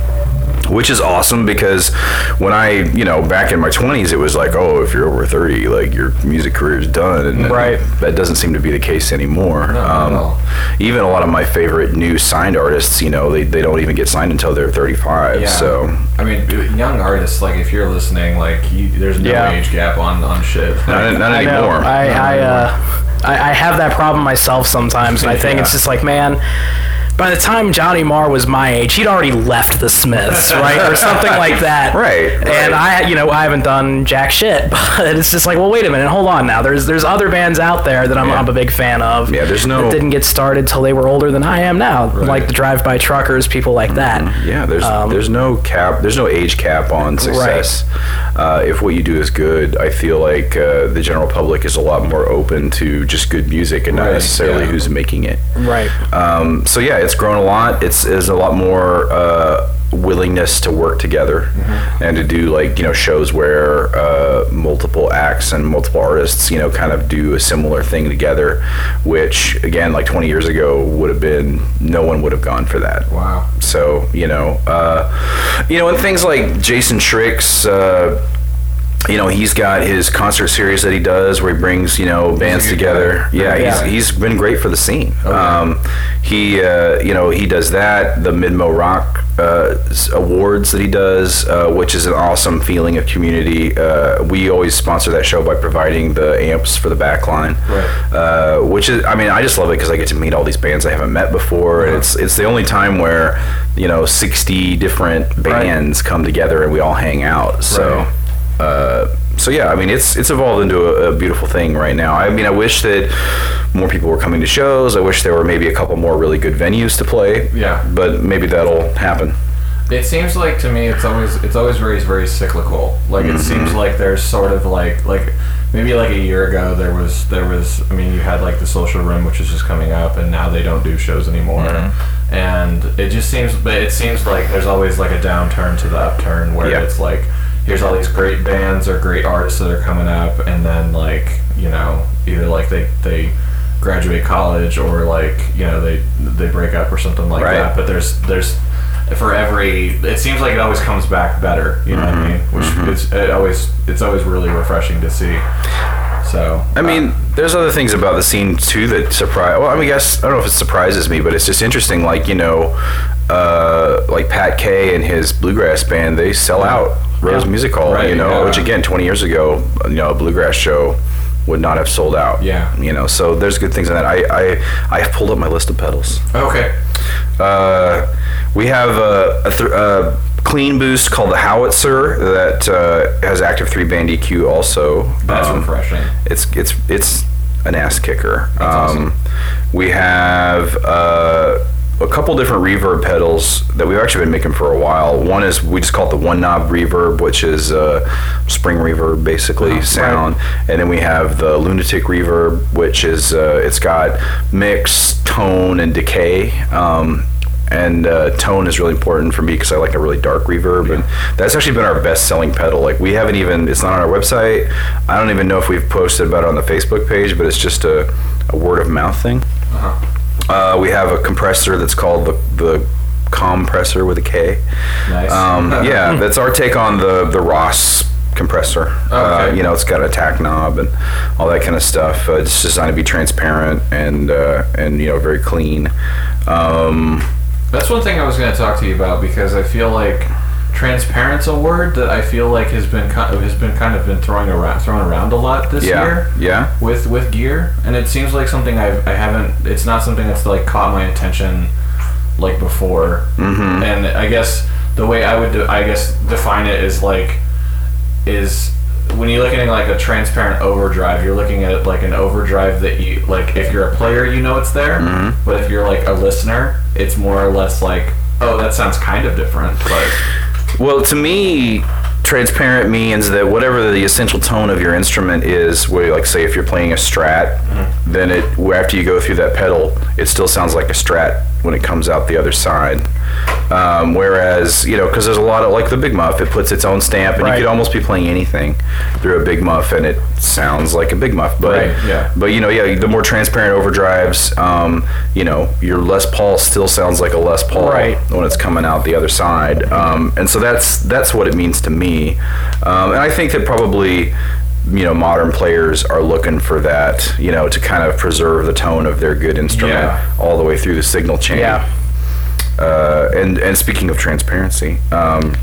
which is awesome because when I, you know, back in my 20s, it was like, oh, if you're over 30, like your music career is done. And Right. that doesn't seem to be the case anymore. at um, all. even a lot of my favorite new signed artists, you know, they, they don't even get signed until they're 35. Yeah. So, I mean, young artists like if you're listening, like you, there's no Yeah. age gap on on shit. not, not I anymore. I I, uh, I I have that problem myself sometimes, and I think Yeah. it's just like, man. By the time Johnny Marr was my age, he'd already left the Smiths, right, or something like that. Right, right. And I, you know, I haven't done jack shit, but it's just like, well, wait a minute, hold on now. There's there's other bands out there that I'm, Yeah. I'm a big fan of. Yeah, there's no- that didn't get started till they were older than I am now, like the drive-by truckers, people like that. yeah, there's Um, there's no cap, there's no age cap on success. Uh, if what you do is good, I feel like uh, the general public is a lot more open to just good music and not Right, necessarily yeah. who's making it. Right. Um, so yeah, it's grown a lot. It's is a lot more uh, willingness to work together and to do like you know shows where uh, multiple acts and multiple artists you know kind of do a similar thing together which again like 20 years ago would have been no one would have gone for that Wow. so you know uh, you know and things like jason schrick's uh, you know he's got his concert series that he does where he brings you know bands together. Yeah, Yeah. he's he's been great for the scene. Um, he uh, you know he does that the midmo rock uh, awards that he does uh, which is an awesome feeling of community. Uh, we always sponsor that show by providing the amps for the back line. Right. uh, which is I mean I just love it because I get to meet all these bands I haven't met before and it's it's the only time where you know 60 different bands come together and we all hang out so. Right. Uh, so yeah, I mean it's it's evolved into a, a beautiful thing right now. I mean, I wish that more people were coming to shows. I wish there were maybe a couple more really good venues to play. Yeah. but maybe that'll happen. It seems like to me it's always it's always very very cyclical. Like it seems like there's sort of like like maybe like a year ago there was there was I mean you had like the social room which is just coming up and now they don't do shows anymore. And it just seems but it seems like there's always like a downturn to the upturn where Yeah. it's like here's all these great bands or great artists that are coming up and then like, you know, either like they they graduate college or like, you know, they they break up or something like Right. that. But there's there's for every it seems like it always comes back better you know what i mm-hmm. mean which mm-hmm. it's it always it's always really refreshing to see so I uh, mean, there's other things about the scene too that surprise. Well, I mean, I guess I don't know if it surprises me, but it's just interesting. Like you know, uh, like Pat Kay and his bluegrass band, they sell out Rose Yeah. Music Hall. Right, you know, yeah. which again, 20 years ago, you know, a bluegrass show would not have sold out. Yeah. You know, so there's good things in that. I I I pulled up my list of pedals. okay Uh, we have a, a, th- a clean boost called the Howitzer that uh, has active three band EQ also. that's Um, refreshing it's it's it's an ass kicker. Um, awesome. We have uh, a couple different reverb pedals that we've actually been making for a while. One is we just call it the one knob reverb, which is uh, spring reverb basically sound, and then we have the lunatic reverb, which is uh, it's got mix, tone, and decay. Um, and uh, tone is really important for me because I like a really dark reverb, and that's actually been our best-selling pedal. Like we haven't even it's not on our website. I don't even know if we've posted about it on the Facebook page, but it's just a, a word of mouth thing. uh-huh. Uh, we have a compressor that's called the the compressor with a K. nice Um, yeah, that's our take on the the Ross compressor. Uh, Okay. you know, it's got a tack knob and all that kind of stuff. Uh, it's designed to be transparent and uh, and you know very clean. Um, that's one thing i was going to talk to you about because i feel like transparent's a word that i feel like has been kind has been kind of been throwing around thrown around a lot this yeah, year yeah. with with gear and it seems like something I've, i haven't it's not something that's like caught my attention like before Mhm. and i guess the way i would de- i guess define it is like is when you're looking at like a transparent overdrive you're looking at it like an overdrive that you like if you're a player you know it's there Mhm. but if you're like a listener it's more or less like oh that sounds kind of different but Well, to me, transparent means that whatever the essential tone of your instrument is, where like say if you're playing a Strat, mm-hmm. then it after you go through that pedal, it still sounds like a Strat when it comes out the other side. Um, whereas you know, because there's a lot of like the Big Muff, it puts its own stamp, and Right. you could almost be playing anything through a Big Muff, and it sounds like a Big Muff. But Right, yeah. but you know, yeah, the more transparent overdrives, um, you know, your Les Paul still sounds like a Les Paul Right. when it's coming out the other side. Um, and so that's that's what it means to me. Um, and I think that probably you know modern players are looking for that, you know, to kind of preserve the tone of their good instrument Yeah. all the way through the signal chain. Yeah. Uh, and and speaking of transparency, um,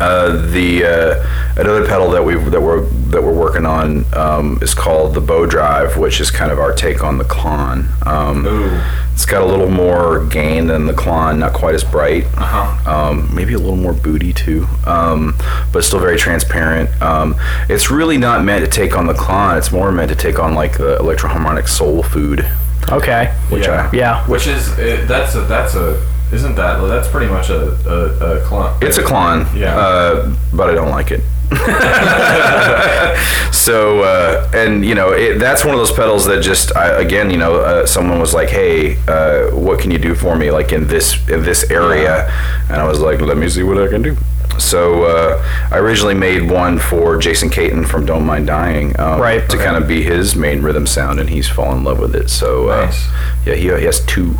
uh, the uh, another pedal that we that we're that we're working on um, is called the Bow Drive, which is kind of our take on the Klon. Um, ooh it's got a little more gain than the Klon, not quite as bright. uh-huh Um, maybe a little more booty too, um, but still very transparent. Um, it's really not meant to take on the Klon. It's more meant to take on like the Electro-Harmonix soul food, Okay. which Yeah. I Yeah. Which is it, that's a that's a isn't that that's pretty much a a, a clone. It's a Klon, Yeah. uh, but I don't like it. so uh, and you know it, that's one of those pedals that just I, again you know uh, someone was like hey uh, what can you do for me like in this in this area and I was like let me see what I can do so uh, I originally made one for Jason Caton from Don't Mind Dying um, Right, to okay. kind of be his main rhythm sound and he's fallen in love with it so uh, Nice. yeah he, he has two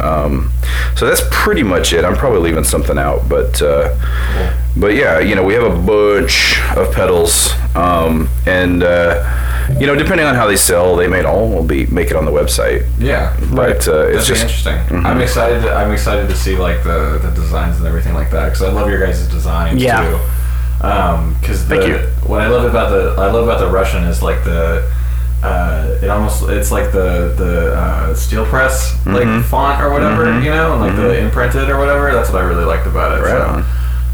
um, so that's pretty much it I'm probably leaving something out but uh, but yeah, you know, we have a bunch of pedals, um, and uh, you know, depending on how they sell, they may all will be make it on the website. Yeah, But uh, That'd it's just interesting. Mhm. I'm excited. To, I'm excited to see like the, the designs and everything like that because I love your guys' designs Yeah. too. Because Thank you. what I love about the I love about the Russian is like the uh, it almost it's like the the uh, steel press like Mhm. font or whatever Mhm. you know and like the Mhm. imprinted or whatever. That's what I really liked about it. Right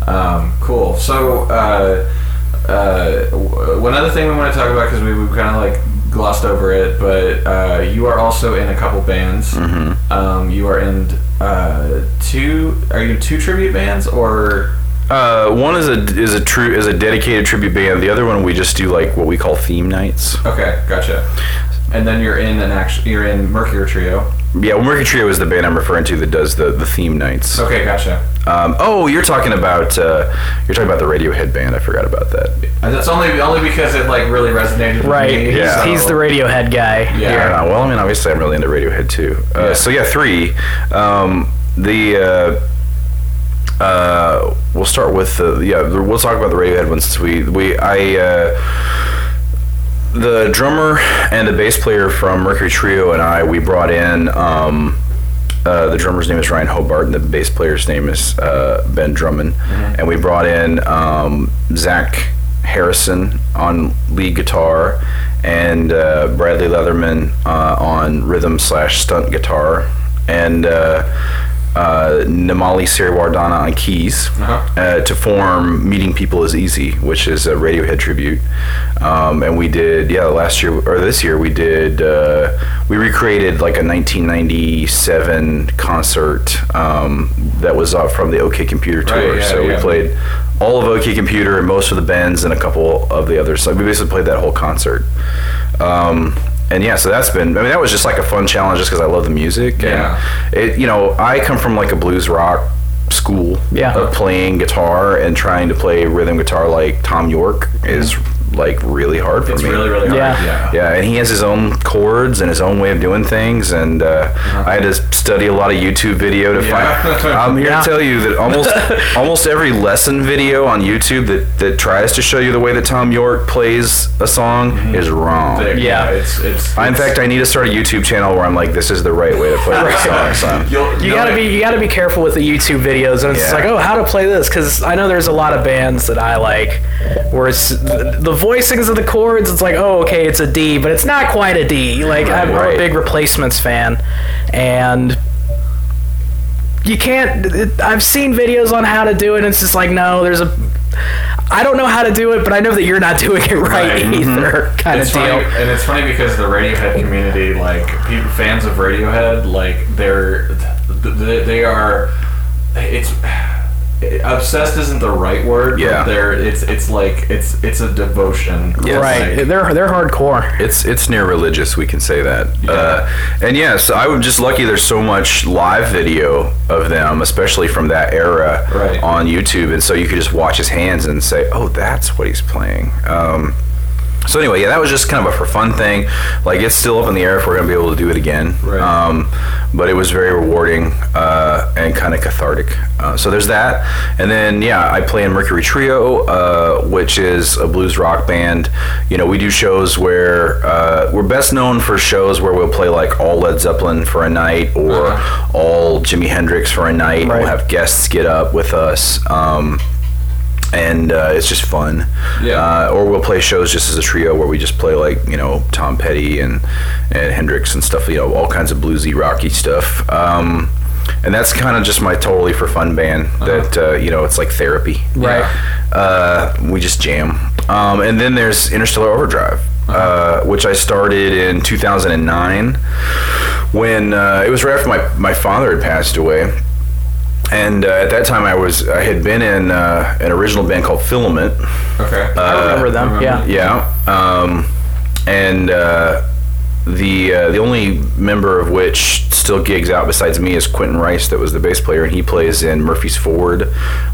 so. Um, cool. So, uh, uh, w- one other thing we want to talk about because we, we kind of like glossed over it, but uh, you are also in a couple bands. Mhm. Um, you are in uh, two. Are you two tribute bands or? Uh, one is a is a true is a dedicated tribute band. The other one we just do like what we call theme nights. Okay, gotcha. And then you're in an action. You're in Mercury Trio. Yeah, well, Mercury Trio is the band I'm referring to that does the, the theme nights. Okay, gotcha. Um, oh, you're talking about uh, you're talking about the Radiohead band. I forgot about that. And that's only only because it like really resonated with Right. me. He's, Yeah. he's the Radiohead guy. Yeah. Yeah. Well, I mean, obviously, I'm really into Radiohead too. Uh, Yeah. So yeah, three. Um, the uh, uh, we'll start with the yeah. We'll talk about the Radiohead one since we we I. Uh, the drummer and the bass player from Mercury Trio and I, we brought in. Um, uh, the drummer's name is Ryan Hobart, and the bass player's name is uh, Ben Drummond. And we brought in um, Zach Harrison on lead guitar and uh, Bradley Leatherman uh, on rhythm slash stunt guitar, and uh, Namali Siriwardana on keys Uh-huh. uh, to form "Meeting People Is Easy," which is a Radiohead tribute. Um, and we did, yeah, last year or this year we did. Uh, we recreated like a 1997 concert um, that was uh, from the OK Computer tour. Right, yeah, so we played all of OK Computer and most of the bands and a couple of the others. Like we basically played that whole concert. Um, and yeah, so that's been. I mean, that was just like a fun challenge, just because I love the music. And Yeah. It, you know, I come from like a blues rock school Yeah. of playing guitar and trying to play rhythm guitar like Thom Yorke is like really hard for It's me. really really hard. Yeah. Yeah. Yeah, and he has his own chords and his own way of doing things, and uh, I had to study a lot of YouTube video to Yeah. find. I'm here Yeah. to tell you that almost almost every lesson video on YouTube that, that tries to show you the way that Thom Yorke plays a song is wrong. There- Yeah. It's it's. I, in it's- fact, I need to start a YouTube channel where I'm like, this is the right way to play this song. son. You'll, You gotta be you gotta be careful with the YouTube videos, and it's Yeah. like, oh, how to play this? Because I know there's a lot of bands that I like, where it's the, the voicings of the chords. It's like, oh, okay, it's a D, but it's not quite a D. Like I'm, I'm Right. a big Replacements fan, and you can't. It, I've seen videos on how to do it, and it's just like, no, there's a. I don't know how to do it, but I know that you're not doing it right, Right. Mm-hmm. either, kind it's of deal. funny, and it's funny because the Radiohead community, like people, fans of Radiohead, like they're th- th- they are. It's obsessed isn't the right word. Yeah. but they're it's it's like it's it's a devotion. Yes. Right, Like, they're they're hardcore. It's it's near religious, we can say that. Yeah. Uh, and yes, I was just lucky. There's so much live video of them, especially from that era, Right. on YouTube, and so you could just watch his hands and say, "Oh, that's what he's playing." Um, so anyway, yeah, that was just kind of a for fun thing. Like it's still up in the air if we're gonna be able to do it again. Right. Um, but it was very rewarding uh, and kind of cathartic. Uh, so there's that, and then yeah, I play in Mercury Trio, uh, which is a blues rock band. You know, we do shows where uh, we're best known for shows where we'll play like all Led Zeppelin for a night or Uh-huh. all Jimi Hendrix for a night. and Right. We'll have guests get up with us. Um, and uh, it's just fun. Yeah. Uh, or we'll play shows just as a trio where we just play like you know Tom Petty and and Hendrix and stuff. You know all kinds of bluesy, rocky stuff. Um, and that's kind of just my totally for fun band. That uh, you know it's like therapy. Right. Uh, we just jam. Um, and then there's Interstellar Overdrive, uh, which I started in 2009 when uh, it was right after my, my father had passed away and uh, at that time, I was I had been in uh, an original band called Filament. Okay. I remember them. remember. Yeah. Yeah, um, and uh, the uh, the only member of which still gigs out besides me is Quentin Rice, that was the bass player, and he plays in Murphy's Ford,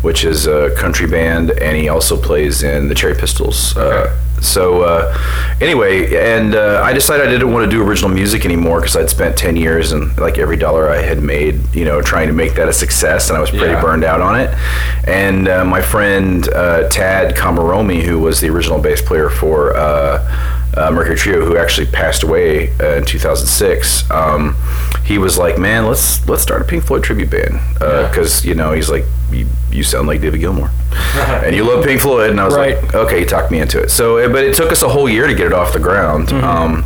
which is a country band, and he also plays in the Cherry Pistols. Uh, so uh, anyway, and uh, I decided I didn't want to do original music anymore because I'd spent ten years and like every dollar I had made, you know, trying to make that a success, and I was pretty Yeah. burned out on it. And uh, my friend uh, Tad Kamaromi, who was the original bass player for uh, uh, Mercury Trio, who actually passed away uh, in 2006, um, he was like, "Man, let's let's start a Pink Floyd tribute band," Yeah. because you know he's like, you, "You sound like David Gilmour." and you love Pink Floyd, and I was Right. like, okay, he talked me into it. So, uh, but it took us a whole year to get it off the ground. Mm-hmm. Um,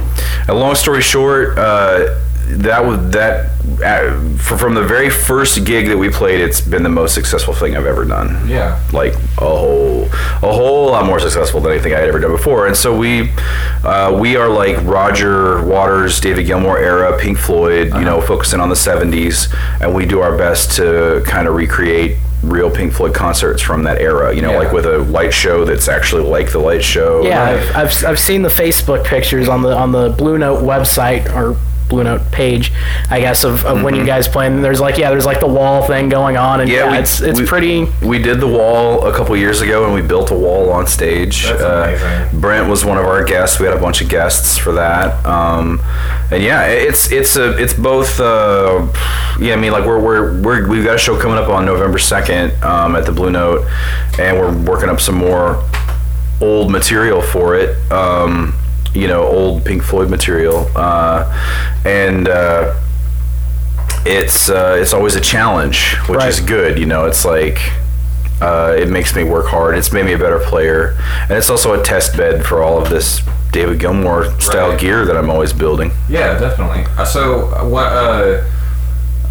and long story short, uh, that was that uh, from the very first gig that we played. It's been the most successful thing I've ever done. Yeah. Like a whole, a whole lot more successful than anything I had ever done before. And so we, uh, we are like Roger Waters, David Gilmour era, Pink Floyd. You know, focusing on the '70s, and we do our best to kind of recreate real Pink Floyd concerts from that era. You know, Yeah. like with a light show that's actually like the light show. Yeah, I've, I've, I've seen the Facebook pictures on the on the Blue Note website or Blue Note page, I guess, of, of when you guys play. And there's like yeah, there's like the wall thing going on, and yeah, Mm-hmm. we- it's it's we- pretty. We did the wall a couple years ago, and we built a wall on stage. That's amazing. Brent was one of our guests. We had a bunch of guests for that, um, and yeah, it's it's a it's both. Uh, yeah, I mean, like we're we're, we're we've got a show coming up on November second um, at the Blue Note, and we're working up some more old material for it. Um, you know, old Pink Floyd material, uh, and. Uh, it's uh, it's always a challenge, which Right. is good. You know, it's like uh, it makes me work hard. It's made me a better player, and it's also a test bed for all of this David Gilmour style Right. gear that I'm always building. Yeah, definitely. Uh, So uh, what? Uh,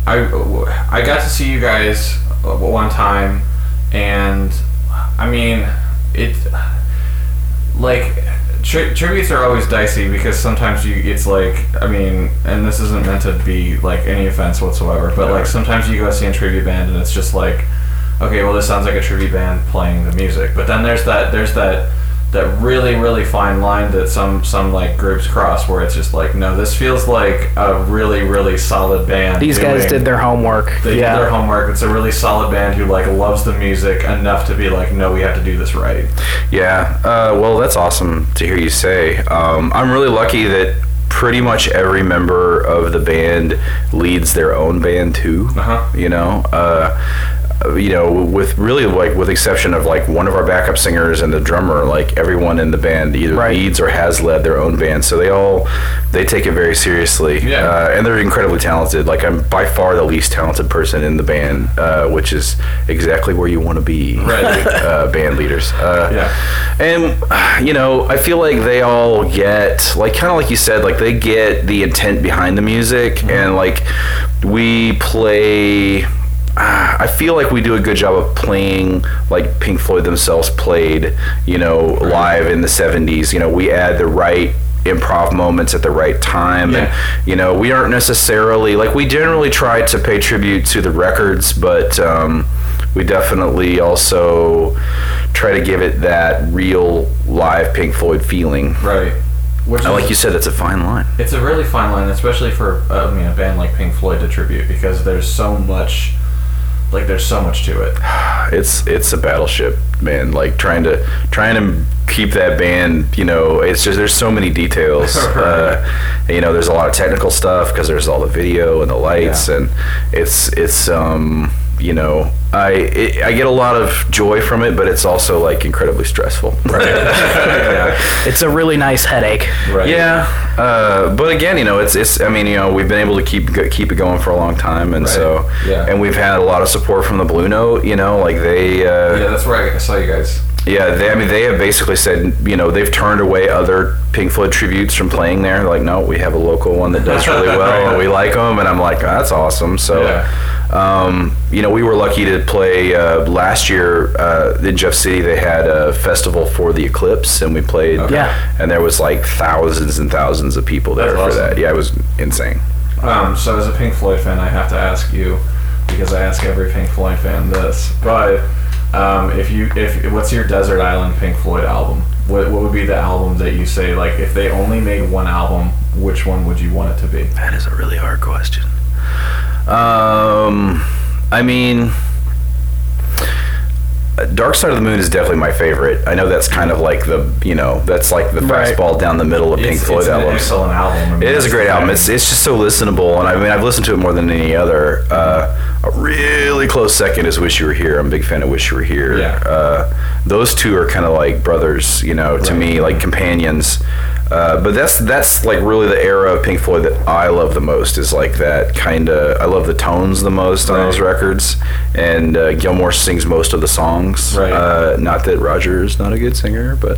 I I got to see you guys one time, and I mean it. Like tri- tributes are always dicey because sometimes you it's like I mean, and this isn't meant to be like any offense whatsoever, but like sometimes you go see a tribute band and it's just like, okay, well this sounds like a tribute band playing the music, but then there's that there's that that really really fine line that some some like groups cross where it's just like no this feels like a really really solid band These guys did their homework. they yeah. did their homework it's a really solid band who like loves the music enough to be like no we have to do this right Yeah, uh, well, that's awesome to hear you say. Um, I'm really lucky that pretty much every member of the band leads their own band too. Uh-huh. You know, uh, you know, with really like with the exception of like one of our backup singers and the drummer, like everyone in the band either Right. leads or has led their own band. So they all they take it very seriously. Yeah. Uh, and they're incredibly talented. Like I'm by far the least talented person in the band, uh, which is exactly where you want to be, Right. uh, band leaders. Uh, Yeah. and you know, I feel like they all get like kind of like you said, like they get the intent behind the music, and like we play. I feel like we do a good job of playing like Pink Floyd themselves played, you know, live in the '70s. You know, we add the right improv moments at the right time, Yeah. and you know, we aren't necessarily like we generally try to pay tribute to the records, but um, we definitely also try to give it that real live Pink Floyd feeling. right which And like you said, it's a fine line. It's a really fine line, especially for uh, I mean a band like Pink Floyd to tribute because there's so much, like there's so much to it. It's it's a battleship, man. Like trying to trying to keep that band. You know, it's just there's so many details. uh, you know, there's a lot of technical stuff because there's all the video and the lights, Yeah. and it's it's um you know I it, I get a lot of joy from it, but it's also like incredibly stressful. yeah. It's a really nice headache. Right. Yeah, uh, but again, you know, it's it's. I mean, you know, we've been able to keep keep it going for a long time, and Right. so Yeah. and we've had a lot of support from the Blue Note. You know, like they. Uh, Yeah, that's where I saw you guys. Yeah, they, I mean, they have basically said, you know, they've turned away other Pink Floyd tributes from playing there. Like, no, we have a local one that does really well, and we like them. And I'm like, oh, that's awesome. So, Yeah. um, you know, we were lucky to play uh, last year uh, in Jeff City. They had a festival for the Eclipse, and we played. Yeah. And there was like thousands and thousands of people there That's for awesome. that. Yeah, it was insane. Um, so as a Pink Floyd fan, I have to ask you, because I ask every Pink Floyd fan this. But um, if you if what's your Desert Island Pink Floyd album? What, what would be the album that you say like if they only made one album, which one would you want it to be? That is a really hard question. Um, I mean, Dark Side of the Moon is definitely my favorite. I know that's kind of like the you know that's like the Right. fastball down the middle of Pink It's, Floyd it's an albums. excellent album. I mean, It is a great album. It's it's just so listenable, and I mean I've listened to it more than any other. Uh, a really close second is "Wish You Were Here." I'm a big fan of "Wish You Were Here." Yeah. Uh, those two are kind of like brothers, you know, to Right. me, like companions. Uh, but that's that's like really the era of Pink Floyd that I love the most. Is like that kind of. I love the tones the most on those records, and uh, Gilmour sings most of the songs. Right. Uh, not that Roger is not a good singer, but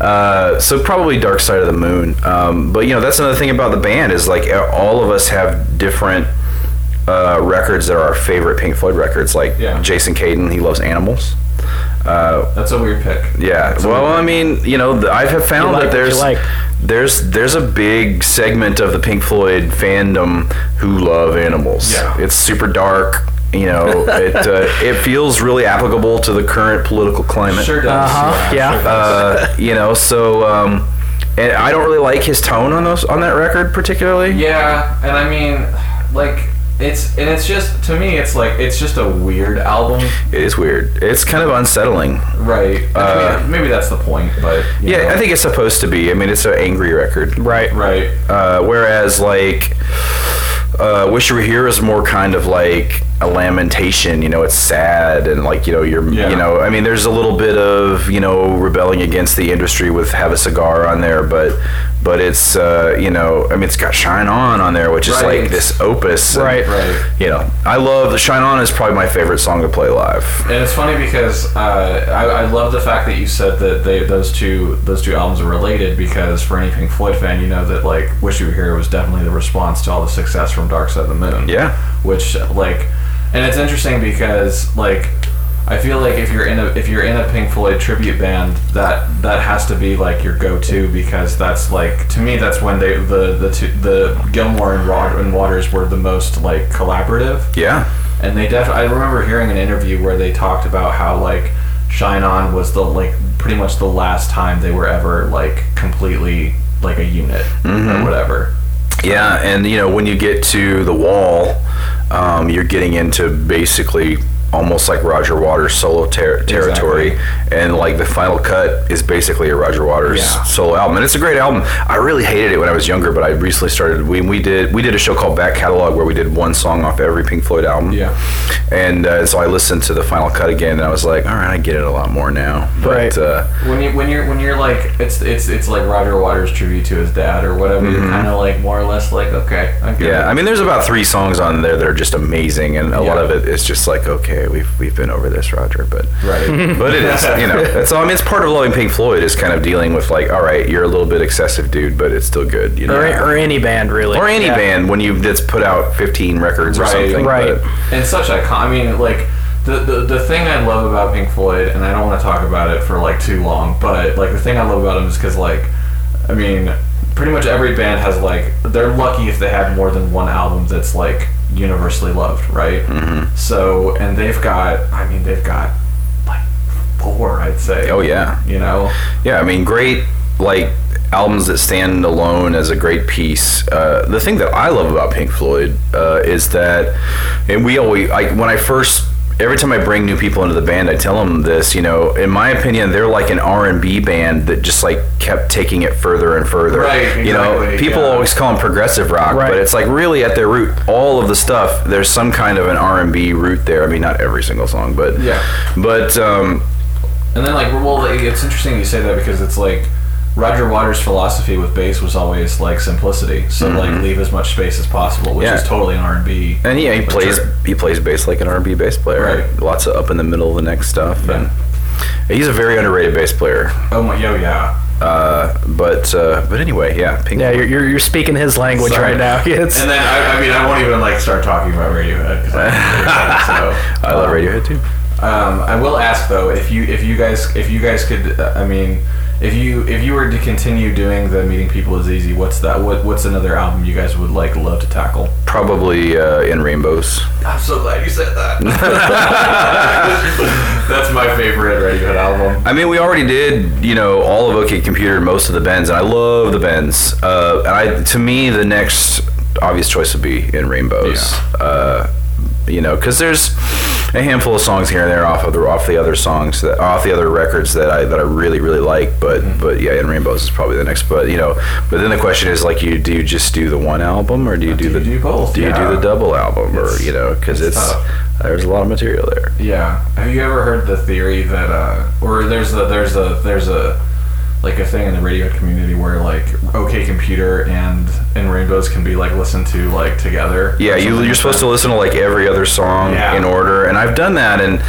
uh, so probably Dark Side of the Moon. Um, but you know that's another thing about the band is like all of us have different uh, records that are our favorite Pink Floyd records. Like Yeah. Jason Caden, he loves animals. Uh, That's a weird pick. yeah. Well, I mean, you know, the, I have found You like that what you there's like. there's there's a big segment of the Pink Floyd fandom who love animals. Yeah. It's super dark. You know, it uh, it feels really applicable to the current political climate. Sure does. Uh-huh, yeah. sure does. Uh, you know, so um, and I don't really like his tone on those on that record particularly. Yeah, and I mean, like it's and it's just to me, it's like it's just a weird album, It is weird. It's kind of unsettling. right? I Uh, mean, maybe that's the point, but Yeah, know. I think it's supposed to be. I mean, it's an angry record. Right. right. Uh, whereas like uh, Wish You Were Here is more kind of like a lamentation. You know, it's sad and like you know you're Yeah. you know I mean there's a little bit of you know rebelling against the industry with Have a Cigar on there, but but it's uh, you know I mean it's got Shine On on there, which is Right. like this opus. and, Right. Right. You know, I love the Shine On is probably my favorite song to play live. And it's funny because uh, I, I love the fact that you said that they those two those two albums are related because for any Pink Floyd fan, you know that like "Wish You Were Here" was definitely the response to all the success from "Dark Side of the Moon." Yeah. which like, and it's interesting because like. I feel like if you're in a if you're in a Pink Floyd tribute band, that that has to be like your go-to because that's like to me that's when they the the two, the Gilmour and, Rod, and Waters were the most like collaborative Yeah. and they def I remember hearing an interview where they talked about how like Shine On was the like pretty much the last time they were ever like completely like a unit or mm-hmm. whatever. Yeah, and you know when you get to the wall, um, you're getting into basically almost like Roger Waters solo ter- territory, and like the final cut is basically a Roger Waters Yeah. solo album, and it's a great album. I really hated it when I was younger, but I recently started. We we did we did a show called Back Catalog where we did one song off every Pink Floyd album. Yeah. and uh, so I listened to the final cut again, and I was like, all right, I get it a lot more now. But Right. uh, When you when you're when you're like it's it's it's like Roger Waters tribute to his dad or whatever, you're kind of like more or less like okay, I get Yeah, it. I mean, there's about three songs on there that are just amazing, and a lot of it is just like, okay, we've we've been over this, Roger, but right. but it is, you know, So I mean, it's part of loving Pink Floyd is kind of dealing with like, all right, you're a little bit excessive, dude, but it's still good, you know, Or, or any band really. Or any Yeah. band when you that's put out 15 records or Right, something, right. but- and such icon. I mean, like the, the the thing I love about Pink Floyd, and I don't want to talk about it for like too long, but like the thing I love about them is because like, I mean, pretty much every band has like they're lucky if they have more than one album that's like universally loved, right? Mm-hmm. So and they've got, I mean, they've got like four, I'd say. Oh yeah, You know, Yeah, I mean, great like albums that stand alone as a great piece. Uh, the thing that I love about Pink Floyd uh, is that, and we always like when I first. Every time I bring new people into the band, I tell them this. You know, in my opinion, they're like an R and B band that just like kept taking it further and further. Right, You know, people yeah. always call them progressive rock, Right. but it's like really at their root, all of the stuff. There's some kind of an R and B root there. I mean, not every single song, but Yeah. But um, And then like well, it's interesting you say that because it's like Roger Waters' philosophy with bass was always like simplicity. So like leave as much space as possible, which Mm-hmm. Yeah. is totally an R and B. And yeah, he plays sure. he plays bass like an R&B bass player. Right. Lots of up in the middle of the neck stuff. Yeah. And he's a very underrated bass player. Oh my, yo, yeah. Uh, but uh, but anyway, yeah. Pink Yeah, you're, you're, you're speaking his language Sorry. right now. It's, And then I, I mean I won't even like start talking about Radiohead because I, so, I love um, Radiohead too. Um, I will ask though if you if you guys if you guys could uh, I mean If you if you were to continue doing the meeting people is easy, what's that? What what's another album you guys would like love to tackle? Probably uh, in Rainbows. I'm so glad you said that. That's my favorite Radiohead album. I mean, we already did, you know, all of OK Computer, most of the bends, and I love the bends. Uh, and I, to me, the next obvious choice would be in Rainbows. Yeah. Uh, you know, because there's a handful of songs here and there off of the off the other songs that off the other records that I that I really really like. But Mm-hmm. but yeah, in Rainbows is probably the next. But you know, but then the question is like, you do you just do the one album or do you do, do the you do both? Do you do the double album or you know because it's it's, there's a lot of material there. Yeah. Have you ever heard the theory that uh or there's a there's a there's a like a thing in the radio community where like OK Computer and and Rainbows can be like listened to like together. Yeah, you, you're like supposed that? to listen to like every other song Yeah. in order, and I've done that, and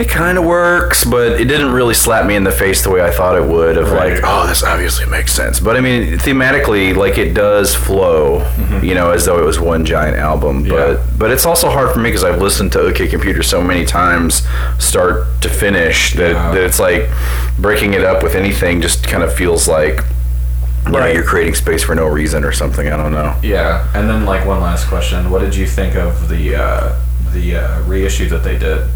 it kind of works, but it didn't really slap me in the face the way I thought it would. Of Right. like, oh, this obviously makes sense, but I mean, thematically, like it does flow, you know, as though it was one giant album. Mm-hmm. Yeah. But but it's also hard for me because I've listened to OK Computer so many times, start to finish, that, Yeah. that it's like breaking it up with anything just kind of feels like. You know, Right. you're creating space for no reason or something. I don't know. Yeah, and then like one last question: What did you think of the uh, the uh, reissue that they did?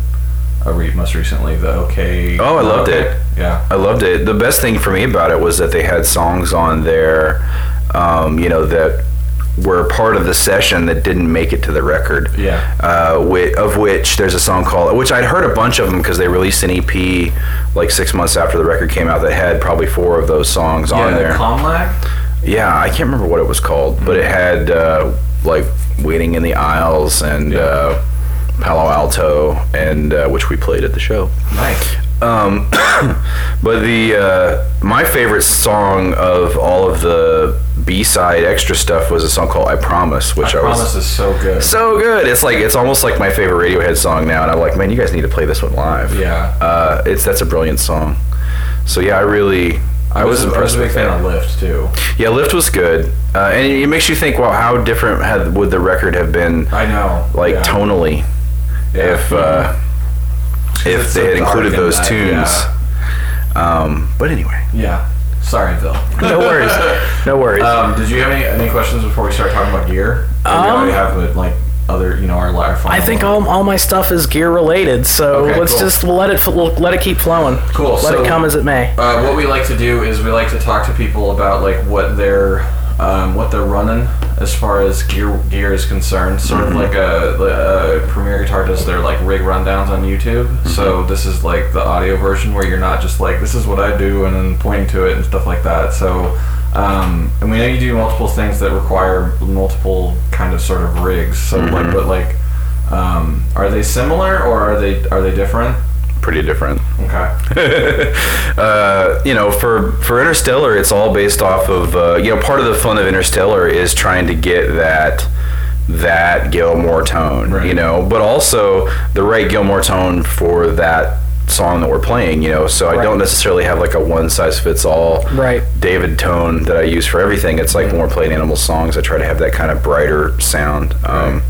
Uh, re- most recently, the OK. Oh, I loved OK? it. Yeah. I loved it. The best thing for me about it was that they had songs on there, um, you know, that were part of the session that didn't make it to the record. Yeah. Uh, of which there's a song called, which I'd heard a bunch of them because they released an EP like six months after the record came out that had probably four of those songs on yeah, there. Comlag. yeah, I can't remember what it was called, but it had uh, like Waiting in the Aisles and Yeah. uh, Palo Alto, and uh, which we played at the show. Nice. Um, but the uh, my favorite song of all of the B side extra stuff was a song called "I Promise," which I I, promise was is so good. so good. It's like it's almost like my favorite Radiohead song now, and I'm like, man, you guys need to play this one live. Yeah. uh, it's that's a brilliant song. So yeah, I really. I was, I impressed was a big fan of Lift too. Yeah, Lift was good, uh, and it makes you think. Well, how different had would the record have been, I know. like yeah. tonally, Yeah. if uh, if they had included those that, tunes? Um, but anyway, Yeah. Sorry, Phil. No worries. No worries. Um, did you have any any questions before we start talking about gear? Or do you Um, already have uh, like other, you know, our live. I think all, all my stuff is gear related, so Okay, let's cool. just let it we'll let it keep flowing. Cool, Let so- it come as it may. Uh, what we like to do is we like to talk to people about like what they're um, what they're running as far as gear gear is concerned. Sort Mm-hmm. of like a, a Premier Guitar does their like rig rundowns on YouTube. Mm-hmm. So this is like the audio version where you're not just like this is what I do and then pointing to it and stuff like that. So. Um, and we know you do multiple things that require multiple kind of sort of rigs. So Mm-hmm. like, but like, um, are they similar or are they are they different? Pretty different. Okay. uh, you know, for for Interstellar, it's all based off of uh, you know part of the fun of Interstellar is trying to get that that Gilmour tone, Right. you know, but also the right Gilmour tone for that song that we're playing, you know. So I don't necessarily have like a one size fits all Right. David tone that I use for everything. It's like when we're playing Animal songs, I try to have that kind of brighter sound. Um,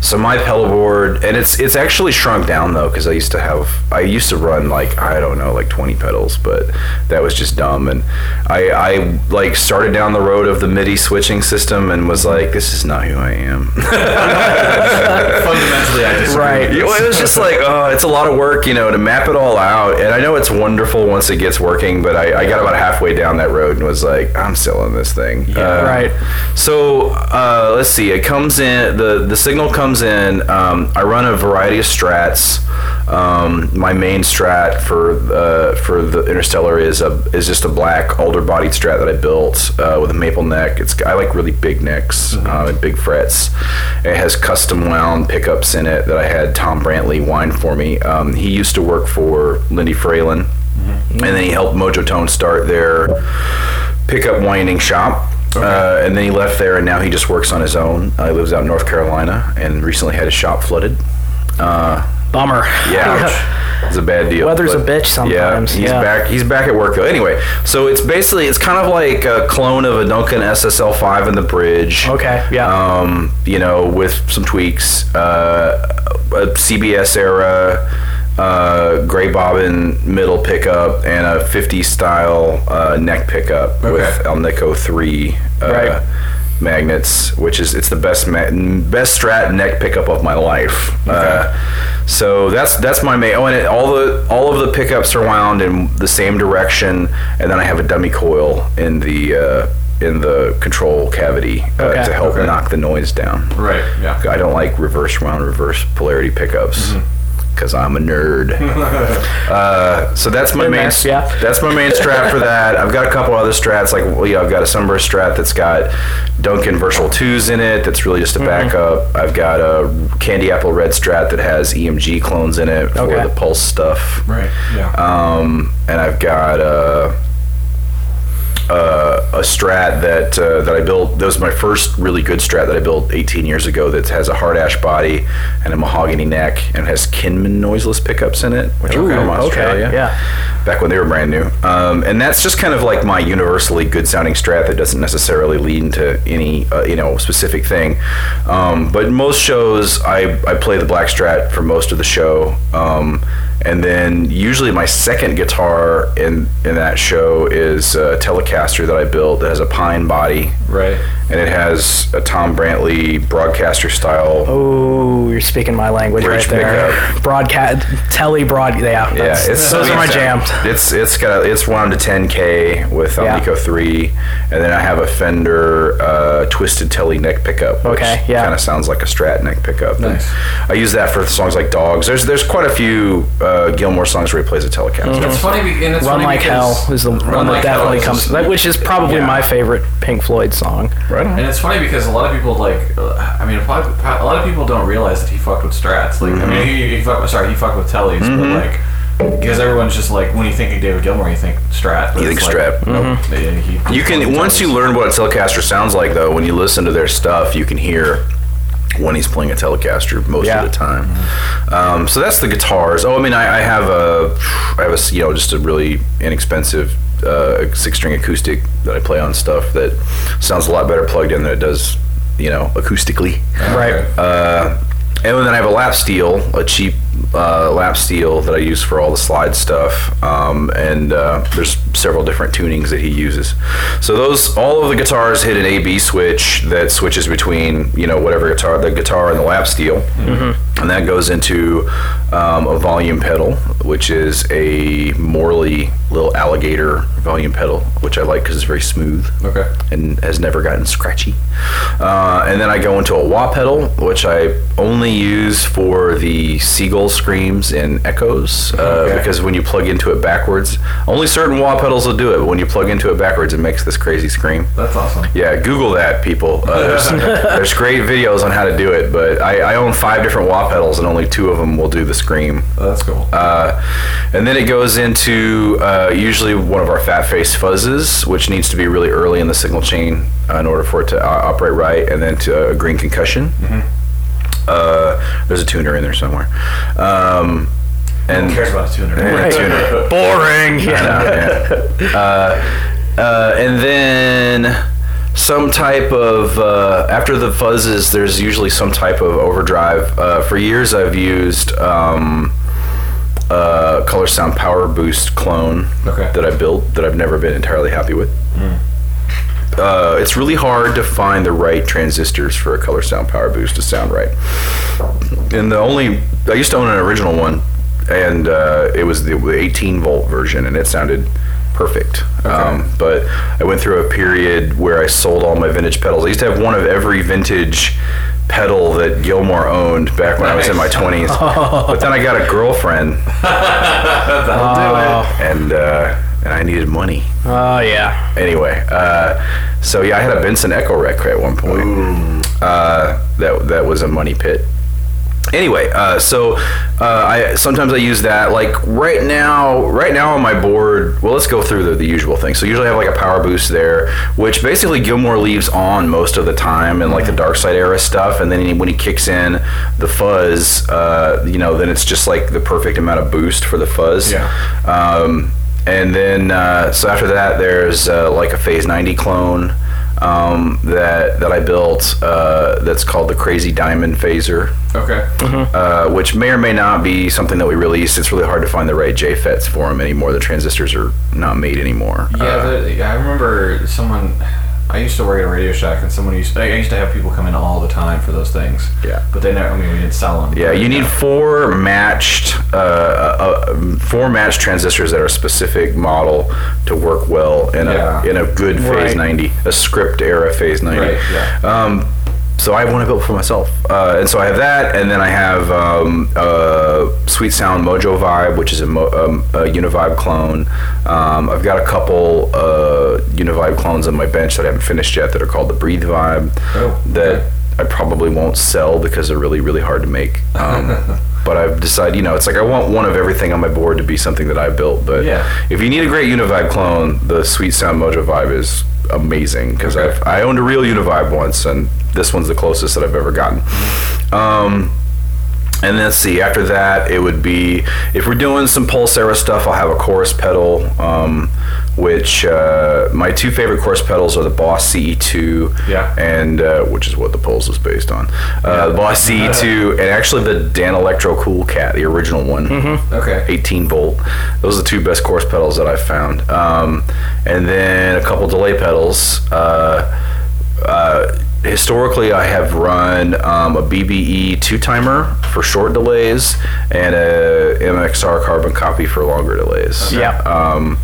so my pedal board, and it's it's actually shrunk down though because I used to have I used to run like I don't know like 20 pedals, but that was just dumb. And I I like started down the road of the MIDI switching system and was like, this is not who I am. Fundamentally, I disagree. Right. with You know, this. it was just like, oh, it's a lot of work, you know, to map it all out. And I know it's wonderful once it gets working, but I, I got about halfway down that road and was like, I'm still in this thing. Yeah. Right. So uh, let's see. It comes in. the The signal comes in. Um, I run a variety of strats. Um, my main strat for uh, for the Interstellar is a is just a black alder bodied strat that I built uh, with a maple neck. It's I like really big necks uh, and big frets. It has custom wound pickups in it that I had Tom Brantley wind for me. Um, he used to work for Lindy Fralin, and then he helped Mojotone start their pickup winding shop. Uh, and then he left there, and now he just works on his own. Uh, he lives out in North Carolina, and recently had his shop flooded. Uh, Bummer. yeah, it's a bad deal. Weather's a bitch sometimes, Yeah, he's yeah. back. He's back at work though. Anyway, so it's basically it's kind of like a clone of a Duncan SSL5 in the bridge. Okay, yeah. Um, you know, with some tweaks. Uh, a CBS era uh, gray bobbin middle pickup and a 50 style uh, neck pickup with Okay. Alnico 3 uh, Right. magnets, which is it's the best ma- best Strat neck pickup of my life. Uh, so that's that's my main. Oh, and it, all the all of the pickups are wound in the same direction, and then I have a dummy coil in the uh, in the control cavity uh, Okay. to help Okay. knock the noise down. Right. Yeah. I don't like reverse wound, reverse polarity pickups because I'm a nerd. uh, so that's my main. there, yeah. That's my main strat for that. I've got a couple other strats like well, yeah, I've got a Sunburst strat that's got Duncan Virtual Twos in it. That's really just a backup. I've got a Candy Apple Red strat that has EMG clones in it for Okay. the pulse stuff. Right. Yeah. Um, and I've got uh, uh, a strat that uh, that I built. That was my first really good strat that I built 18 years ago. That has a hard ash body and a mahogany neck, and has Kinman noiseless pickups in it, which are Ooh, from okay, Australia. yeah. back when they were brand new. Um, and that's just kind of like my universally good sounding strat that doesn't necessarily lead into any uh, you know specific thing. Um, but most shows, I, I play the black strat for most of the show. Um, and then usually my second guitar in in that show is a Telecaster that I built that has a pine body. right. And it has a Tom Brantley broadcaster style. Oh, you're speaking my language right there. Broadcast, telly broad. Yeah, Yeah, it's those are my jams. It's it's got a, it's wound to 10k with Yeah. Alnico 3, and then I have a Fender uh, twisted telly neck pickup. Which Okay, yeah. Kind of sounds like a Strat neck pickup. And Nice. I use that for songs like Dogs. There's there's quite a few uh, Gilmour songs where he plays a Telecaster. It's funny, and it's Run funny Like Hell is the Run one that Like Hell definitely comes, just- that, which is probably yeah. my favorite Pink Floyd song. Right on. And it's funny because a lot of people like, uh, I mean, a lot of, a lot of people don't realize that he fucked with strats. Like, I mean, he, he fucked. Sorry, he fucked with tellies, but like, because everyone's just like, when you think of David Gilmour, you think strat. You think like, Strat. Mm-hmm. Yeah, he- You can once you learn what a Telecaster sounds like, though, when you listen to their stuff, you can hear when he's playing a Telecaster most Yeah. of the time. Um, so that's the guitars. Oh, I mean, I, I have a, I have a, you know, just a really inexpensive uh, six-string acoustic that I play on stuff that sounds a lot better plugged in than it does, you know, acoustically. Right. Uh, and then I have a lap steel, a cheap uh, lap steel that I use for all the slide stuff. Um, and uh, there's several different tunings that he uses. So those, all of the guitars hit an A/B switch that switches between, you know, whatever guitar, the guitar and the lap steel, and that goes into um, a volume pedal, which is a Morley little alligator volume pedal, which I like because it's very smooth Okay. and has never gotten scratchy. Uh, and then I go into a wah pedal, which I only use for the seagull screams and echoes, uh, Okay. because when you plug into it backwards, only certain wah pedals will do it. But when you plug into it backwards, it makes this crazy scream. That's awesome. Yeah, Google that, people. Uh, there's, there's great videos on how to do it, but I, I own five different wah pedals, and only two of them will do the scream. Oh, that's cool. Uh, and then it goes into uh, usually one of our fat face fuzzes, which needs to be really early in the signal chain uh, in order for it to uh, operate right, and then to a green concussion. Uh, there's a tuner in there somewhere. Um, and Who cares about a tuner? Yeah, tuner. Boring. Yeah. yeah. Uh, uh, and then some type of uh, after the fuzzes, there's usually some type of overdrive. Uh, for years, I've used um, uh, Colorsound Power Boost clone Okay. that I built that I've never been entirely happy with. Uh, it's really hard to find the right transistors for a Colorsound Power Boost to sound right. And the only I used to own an original one, and uh, it was the 18 volt version, and it sounded perfect. Um, but I went through a period where I sold all my vintage pedals. I used to have one of every vintage pedal that Gilmour owned back when I was in my 20s. But then I got a girlfriend, That'll do it. and uh, and I needed money Oh yeah. anyway, uh, so yeah, I had a Binson Echorec at one point. Uh, that that was a money pit. Anyway, uh, so uh, I sometimes I use that. Like right now, right now on my board. Well, let's go through the, the usual things. So usually I have like a power boost there, which basically Gilmour leaves on most of the time, and like the Dark Side era stuff. And then he- when he kicks in the fuzz, uh, you know, then it's just like the perfect amount of boost for the fuzz. Yeah. Um, and then uh, so after that, there's uh, like a Phase 90 clone. um, that that I built. Uh, that's called the Crazy Diamond Phaser, Okay. uh, which may or may not be something that we released. It's really hard to find the right JFETs for them anymore. The transistors are not made anymore. Yeah, Uh, the, I remember someone. I used to work at a Radio Shack, and someone used. I used to have people come in all the time for those things. Yeah. But they never. I mean, we didn't sell them. Yeah, you need four matched, uh, uh, four matched transistors that are a specific model to work well in Yeah. a in a good phase Right. ninety, a script era phase ninety. Right, yeah. Um, so I have one I built for myself, uh, and so I have that, and then I have um, uh, Sweet Sound Mojo Vibe, which is a, mo- um, a Univibe clone. Um, I've got a couple uh, Univibe clones on my bench that I haven't finished yet that are called the Breathe Vibe. Oh, that okay. I probably won't sell because they're really really hard to make. Um, but I've decided, you know, it's like I want one of everything on my board to be something that I built. But Yeah. if you need a great Univibe clone, the Sweet Sound Mojo Vibe is amazing because Okay. I've I owned a real Univibe once, and this one's the closest that I've ever gotten. Um, and then let's see. After that, it would be if we're doing some Pulsera stuff. I'll have a chorus pedal, um, which uh, my two favorite chorus pedals are the Boss CE2, Yeah. and uh, which is what the Pulse is based on. Uh, the Boss CE2, and actually the Danelectro Cool Cat, the original one. Okay. 18 volt. Those are the two best chorus pedals that I've found. Um, and then a couple delay pedals. Uh, uh, historically, I have run um, a BBE two timer for short delays and a MXR carbon copy for longer delays. Yeah. Um,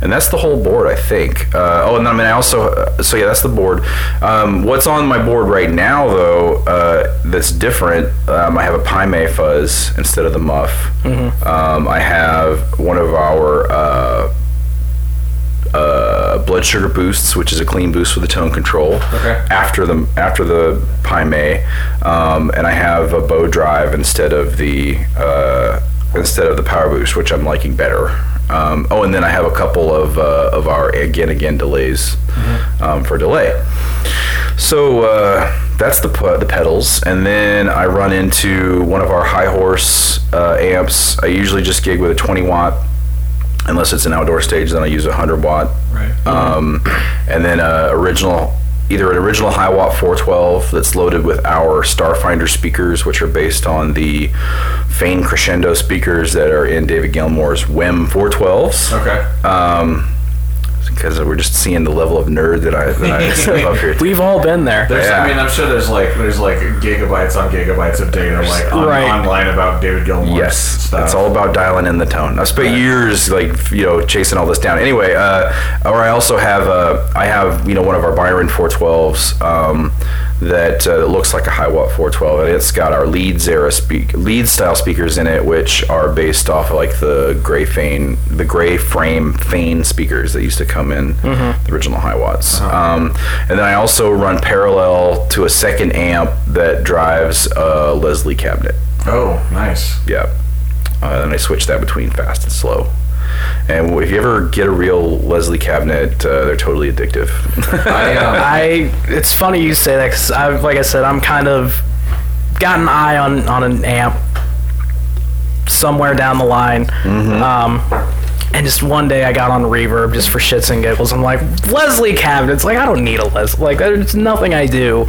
and that's the whole board, I think. Uh, oh, and I mean, I also, uh, so yeah, that's the board. Um, what's on my board right now, though, uh, that's different, um, I have a Pyme fuzz instead of the muff. Um, I have one of our uh, blood sugar boosts, which is a clean boost with a tone control. Okay. After the after the Pyme, um, and I have a bow drive instead of the uh, instead of the power boost, which I'm liking better. Um, oh, and then I have a couple of uh, of our again again delays um, for delay. So uh, that's the the pedals, and then I run into one of our high horse uh, amps. I usually just gig with a 20 watt, unless it's an outdoor stage. Then I use a 100 watt, Right. um, and then uh, original either an original Hiwatt 412 that's loaded with our Starfinder speakers, which are based on the Fane Crescendo speakers that are in David Gilmour's WEM 412s Okay. um, because we're just seeing the level of nerd that I that I step up here. We've all been there. There's, Yeah. I mean, I'm sure there's like there's like gigabytes on gigabytes of data like on, Right. online about David Gilmour. Yes, stuff. it's all about dialing in the tone. I spent Right. years like you know chasing all this down. Anyway, uh, or I also have uh, I have you know one of our Byron 412s um, that uh, looks like a Hiwatt 412, and it's got our Leeds era speak Leeds style speakers in it, which are based off of like the gray Fane, the gray frame Fane speakers that used to come in the original Hiwatts. Um, and then I also run parallel to a second amp that drives a Leslie cabinet. Oh, nice. Yeah. Uh, and I switch that between fast and slow. And if you ever get a real Leslie cabinet, uh, they're totally addictive. I, um, I it's funny you say that because I've like I said I'm kind of got an eye on on an amp somewhere down the line. Um, and just one day I got on Reverb just for shits and giggles. I'm like Leslie cabinets. Like I don't need a Leslie. Like there's nothing I do,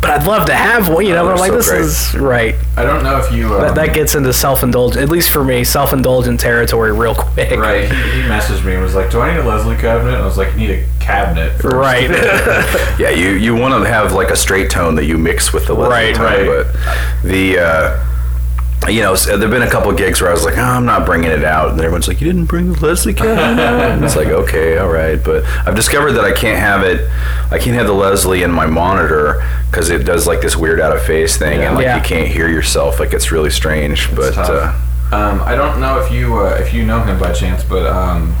but I'd love to have one. You know, Oh, I'm like they're this so is right. I don't know if you. Um, That, that gets into self-indulgent, at least for me, self-indulgent territory real quick. Right. He, he messaged me and was like, "Do I need a Leslie cabinet?" And I was like, "You need a cabinet." First. Right. yeah, you, you want to have like a straight tone that you mix with the Leslie Right, tone. right. But the, uh, you know, there have been a couple gigs where I was like, oh, I'm not bringing it out. And everyone's like, you didn't bring the Leslie cabinet out? And it's like, okay, all right. But I've discovered that I can't have it, I can't have the Leslie in my monitor because it does like this weird out of phase thing. And like Yeah. you can't hear yourself. Like it's really strange. but, uh, Um, I don't know if you uh, if you know him by chance, but um,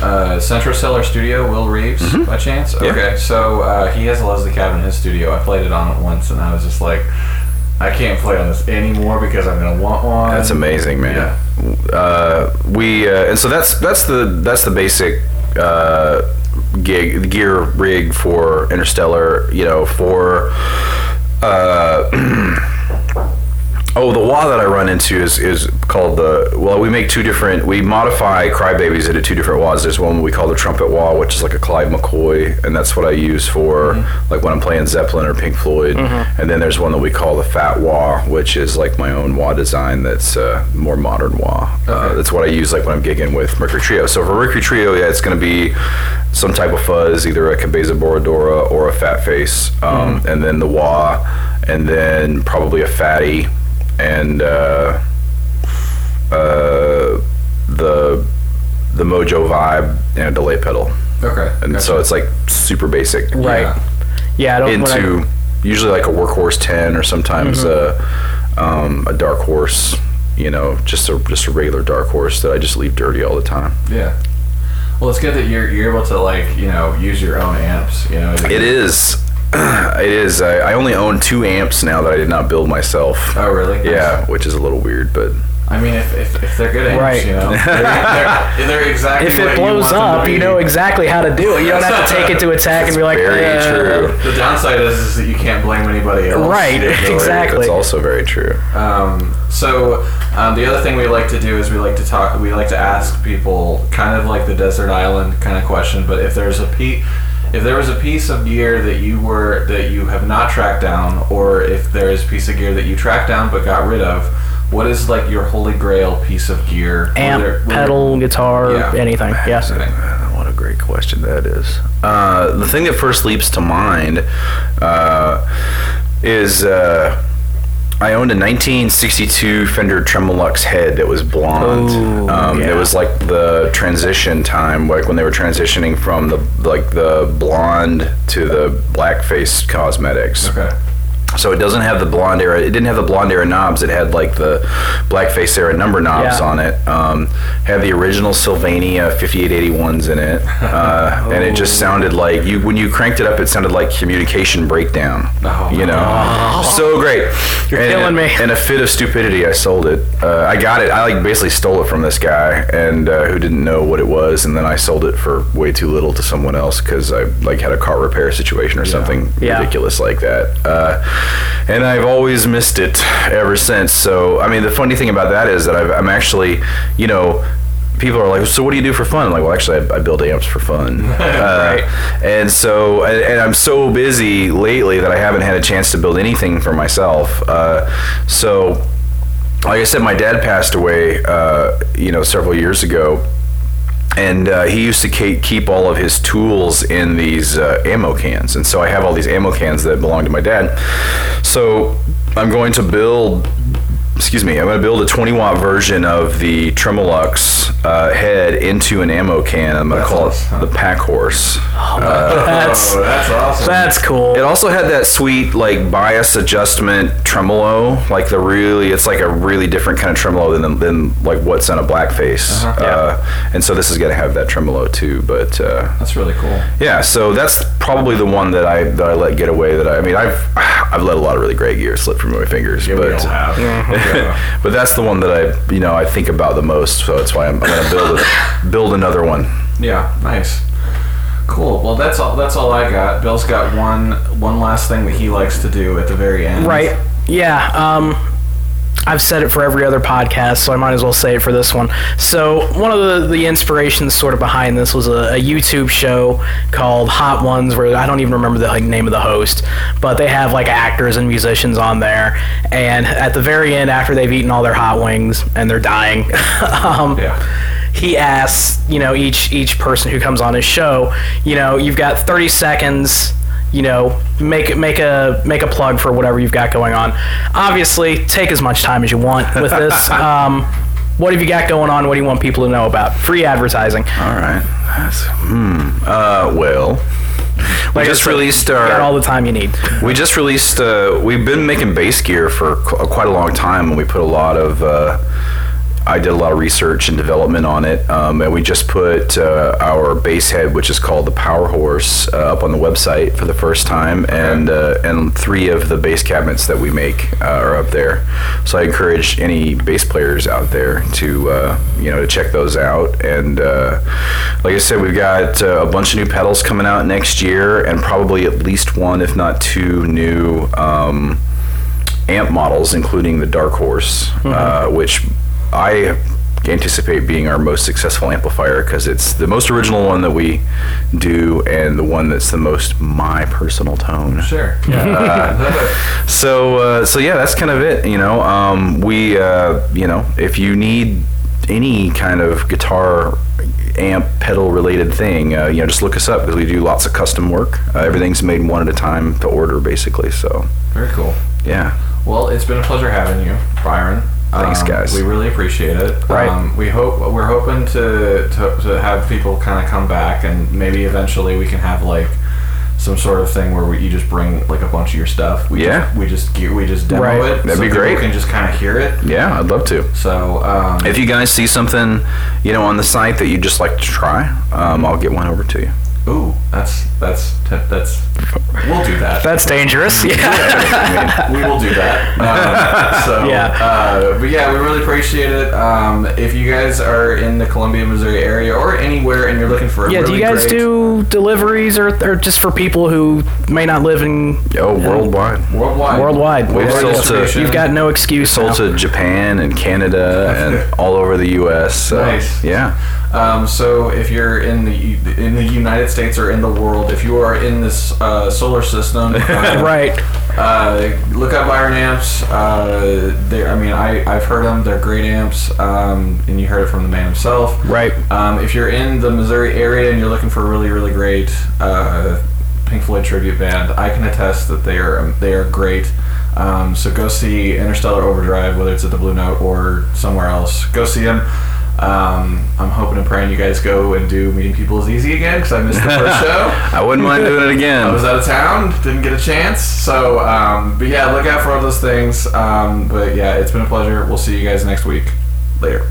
uh, Central Cellar Studio, Will Reeves, by chance. Mm-hmm. Yeah. Okay, so uh, he has a Leslie cabinet in his studio. I played it on it once, and I was just like, I can't play on this anymore because I'm gonna want one. That's amazing, man. Yeah. Uh, we uh, and so that's that's the that's the basic uh, gig gear rig for Interstellar. You know, for uh, Oh, the wah that I run into is, is called the. Well, we make two different. We modify crybabies into two different wahs. There's one we call the trumpet wah, which is like a Clyde McCoy, and that's what I use for like when I'm playing Zeppelin or Pink Floyd. And then there's one that we call the fat wah, which is like my own wah design. That's uh, more modern wah. Uh, that's what I use like when I'm gigging with Mercury Trio. So for Mercury Trio, yeah, it's going to be some type of fuzz, either a Cabeza Borradora or a fat face, um, and then the wah, and then probably a fatty, and uh, uh, the the Mojo vibe and a delay pedal, Okay. and so it's like super basic. Right. Yeah, I don't. when I- Into usually like a workhorse ten or sometimes a um, a dark horse. You know, just a just a regular dark horse that I just leave dirty all the time. Yeah. Well, it's good that you're you're able to like you know use your own amps. You know. It is. It is. I, I only own two amps now that I did not build myself. Oh really? Yeah, which is a little weird, but I mean, if, if, if they're good amps, Right. you know, they're, they're, they're exactly. if it blows want them to up, you know exactly how to do it. You don't have to take it to attack and be like, very "Uh, true. The downside is, is that you can't blame anybody else. Right, exactly. That's also very true. Um, so um, the other thing we like to do is we like to talk. We like to ask people kind of like the desert island kind of question. But if there's a piece, if there was a piece of gear that you were that you have not tracked down, or if there is a piece of gear that you tracked down but got rid of, what is like your holy grail piece of gear? amp, Whether- whether- pedal, guitar, Yeah. anything. Yes. Man, What a great question that is. Uh, the thing that first leaps to mind uh, is uh, I owned a 1962 Fender Tremolux head that was blonde. Ooh, um, yeah. It was like the transition time, like when they were transitioning from the like the blonde to the blackface cosmetics. Okay. So it doesn't have the blonde era. It didn't have the blonde era knobs. It had like the blackface era number knobs Yeah. on it. Um, had the original Sylvania 5881s in it, uh, and it just sounded like you when you cranked it up. It sounded like communication breakdown. Oh, you know, so great. You're and, killing me. In a fit of stupidity, I sold it. Uh, I got it. I like basically stole it from this guy and uh, who didn't know what it was, and then I sold it for way too little to someone else because I like had a car repair situation or something Yeah. ridiculous like that. Uh, and I've always missed it ever since. So, I mean, the funny thing about that is that I've, I'm actually, you know, people are like, so what do you do for fun? I'm like, well, actually, I, I build amps for fun. uh, And so, and, and I'm so busy lately that I haven't had a chance to build anything for myself. Uh, so, like I said, my dad passed away, uh, you know, several years ago and uh, he used to ke- keep all of his tools in these uh, ammo cans. And so i have all these ammo cans that belong to my dad. So i'm going to build excuse me i'm going to build a 20 watt version of the tremolux uh, head into an ammo can i'm going to call awesome. it the pack horse That's oh, that's awesome. that's cool. it also had that sweet like bias adjustment tremolo, like the really, it's like a really different kind of tremolo than than like what's on a blackface. Uh-huh. Uh, and so this is gonna have that tremolo too. But uh, that's really cool. yeah, so that's probably the one that I that I let get away. That I, I mean, I've I've let a lot of really great gear slip from my fingers, Yeah, but we don't have. Yeah. but that's the one that I you know I think about the most. So that's why I'm, I'm gonna build a, build another one. Yeah, nice. Cool. Well, that's all. That's all I got. Bill's got one one last thing that he likes to do at the very end. Right. Yeah. Um, I've said it for every other podcast, so I might as well say it for this one. So one of the, the inspirations sort of behind this was a, a YouTube show called Hot Ones, where I don't even remember the like, name of the host, but they have like actors and musicians on there. And at the very end, after they've eaten all their hot wings and they're dying, um, Yeah. he asks, you know, each each person who comes on his show, you know, you've got 30 seconds, you know, make make a make a plug for whatever you've got going on. Obviously, take as much time as you want with this. um, what have you got going on? What do you want people to know about? Free advertising. All right. That's, hmm. Uh, well, we Like just said, released got our. all the time you need. We just released. Uh, we've been making bass gear for qu- quite a long time, and we put a lot of. Uh, I did a lot of research and development on it, um, and we just put uh, our bass head, which is called the Power Horse, uh, up on the website for the first time, and uh, and three of the bass cabinets that we make uh, are up there. So I encourage any bass players out there to uh, you know to check those out. And uh, like I said, we've got uh, a bunch of new pedals coming out next year, and probably at least one, if not two, new. Um, amp models, including the Dark Horse, uh, which I anticipate being our most successful amplifier because it's the most original one that we do and the one that's the most my personal tone. Sure. So, uh, so yeah, that's kind of it. You know, um, we, uh, you know, if you need any kind of guitar amp pedal related thing, uh, you know, just look us up because we do lots of custom work. Uh, everything's made one at a time to order, basically. So, Very cool. yeah, Well, it's been a pleasure having you, Byron. Thanks, Um, guys. We really appreciate it. Right. Um, we hope we're hoping to, to to have people kind of come back, and maybe eventually we can have like some sort of thing where we, you just bring like a bunch of your stuff. We Yeah. Just, we just we just demo Right. it. That'd so be great. Can just kind of hear it. yeah, I'd love to. So um, If you guys see something, you know, on the site that you'd just like to try, um, I'll get one over to you. Ooh, that's that's that's we'll do that. That's dangerous. Yeah. I mean, we will do that. Um, so Yeah. uh, but yeah, we really appreciate it. Um, if you guys are in the Columbia, Missouri area or anywhere, and you're looking for a Yeah, do you guys great- do deliveries or, or just for people who may not live in oh, worldwide. worldwide? Worldwide. We've Worldwide sold to- You've got no excuse Sold now. to Japan and Canada and all over the U.S. So, Nice. Yeah. Um, so if you're in the in the United States or in the world, if you are in this uh, solar system, uh, right. Uh, look up Iron amps. Uh, I mean, I I've heard them. They're great amps. Um, and you heard it from the man himself. Right. Um, if you're in the Missouri area and you're looking for a really really great uh, Pink Floyd tribute band, I can attest that they are they are great. Um, so go see Interstellar Overdrive, whether it's at the Blue Note or somewhere else. Go see them. Um, I'm hoping and praying you guys go and do Meeting People is Easy again because I missed the first show. I wouldn't mind doing it again. I was out of town, didn't get a chance. So, um, but yeah, look out for all those things. Um, but yeah, it's been a pleasure. We'll see you guys next week. Later.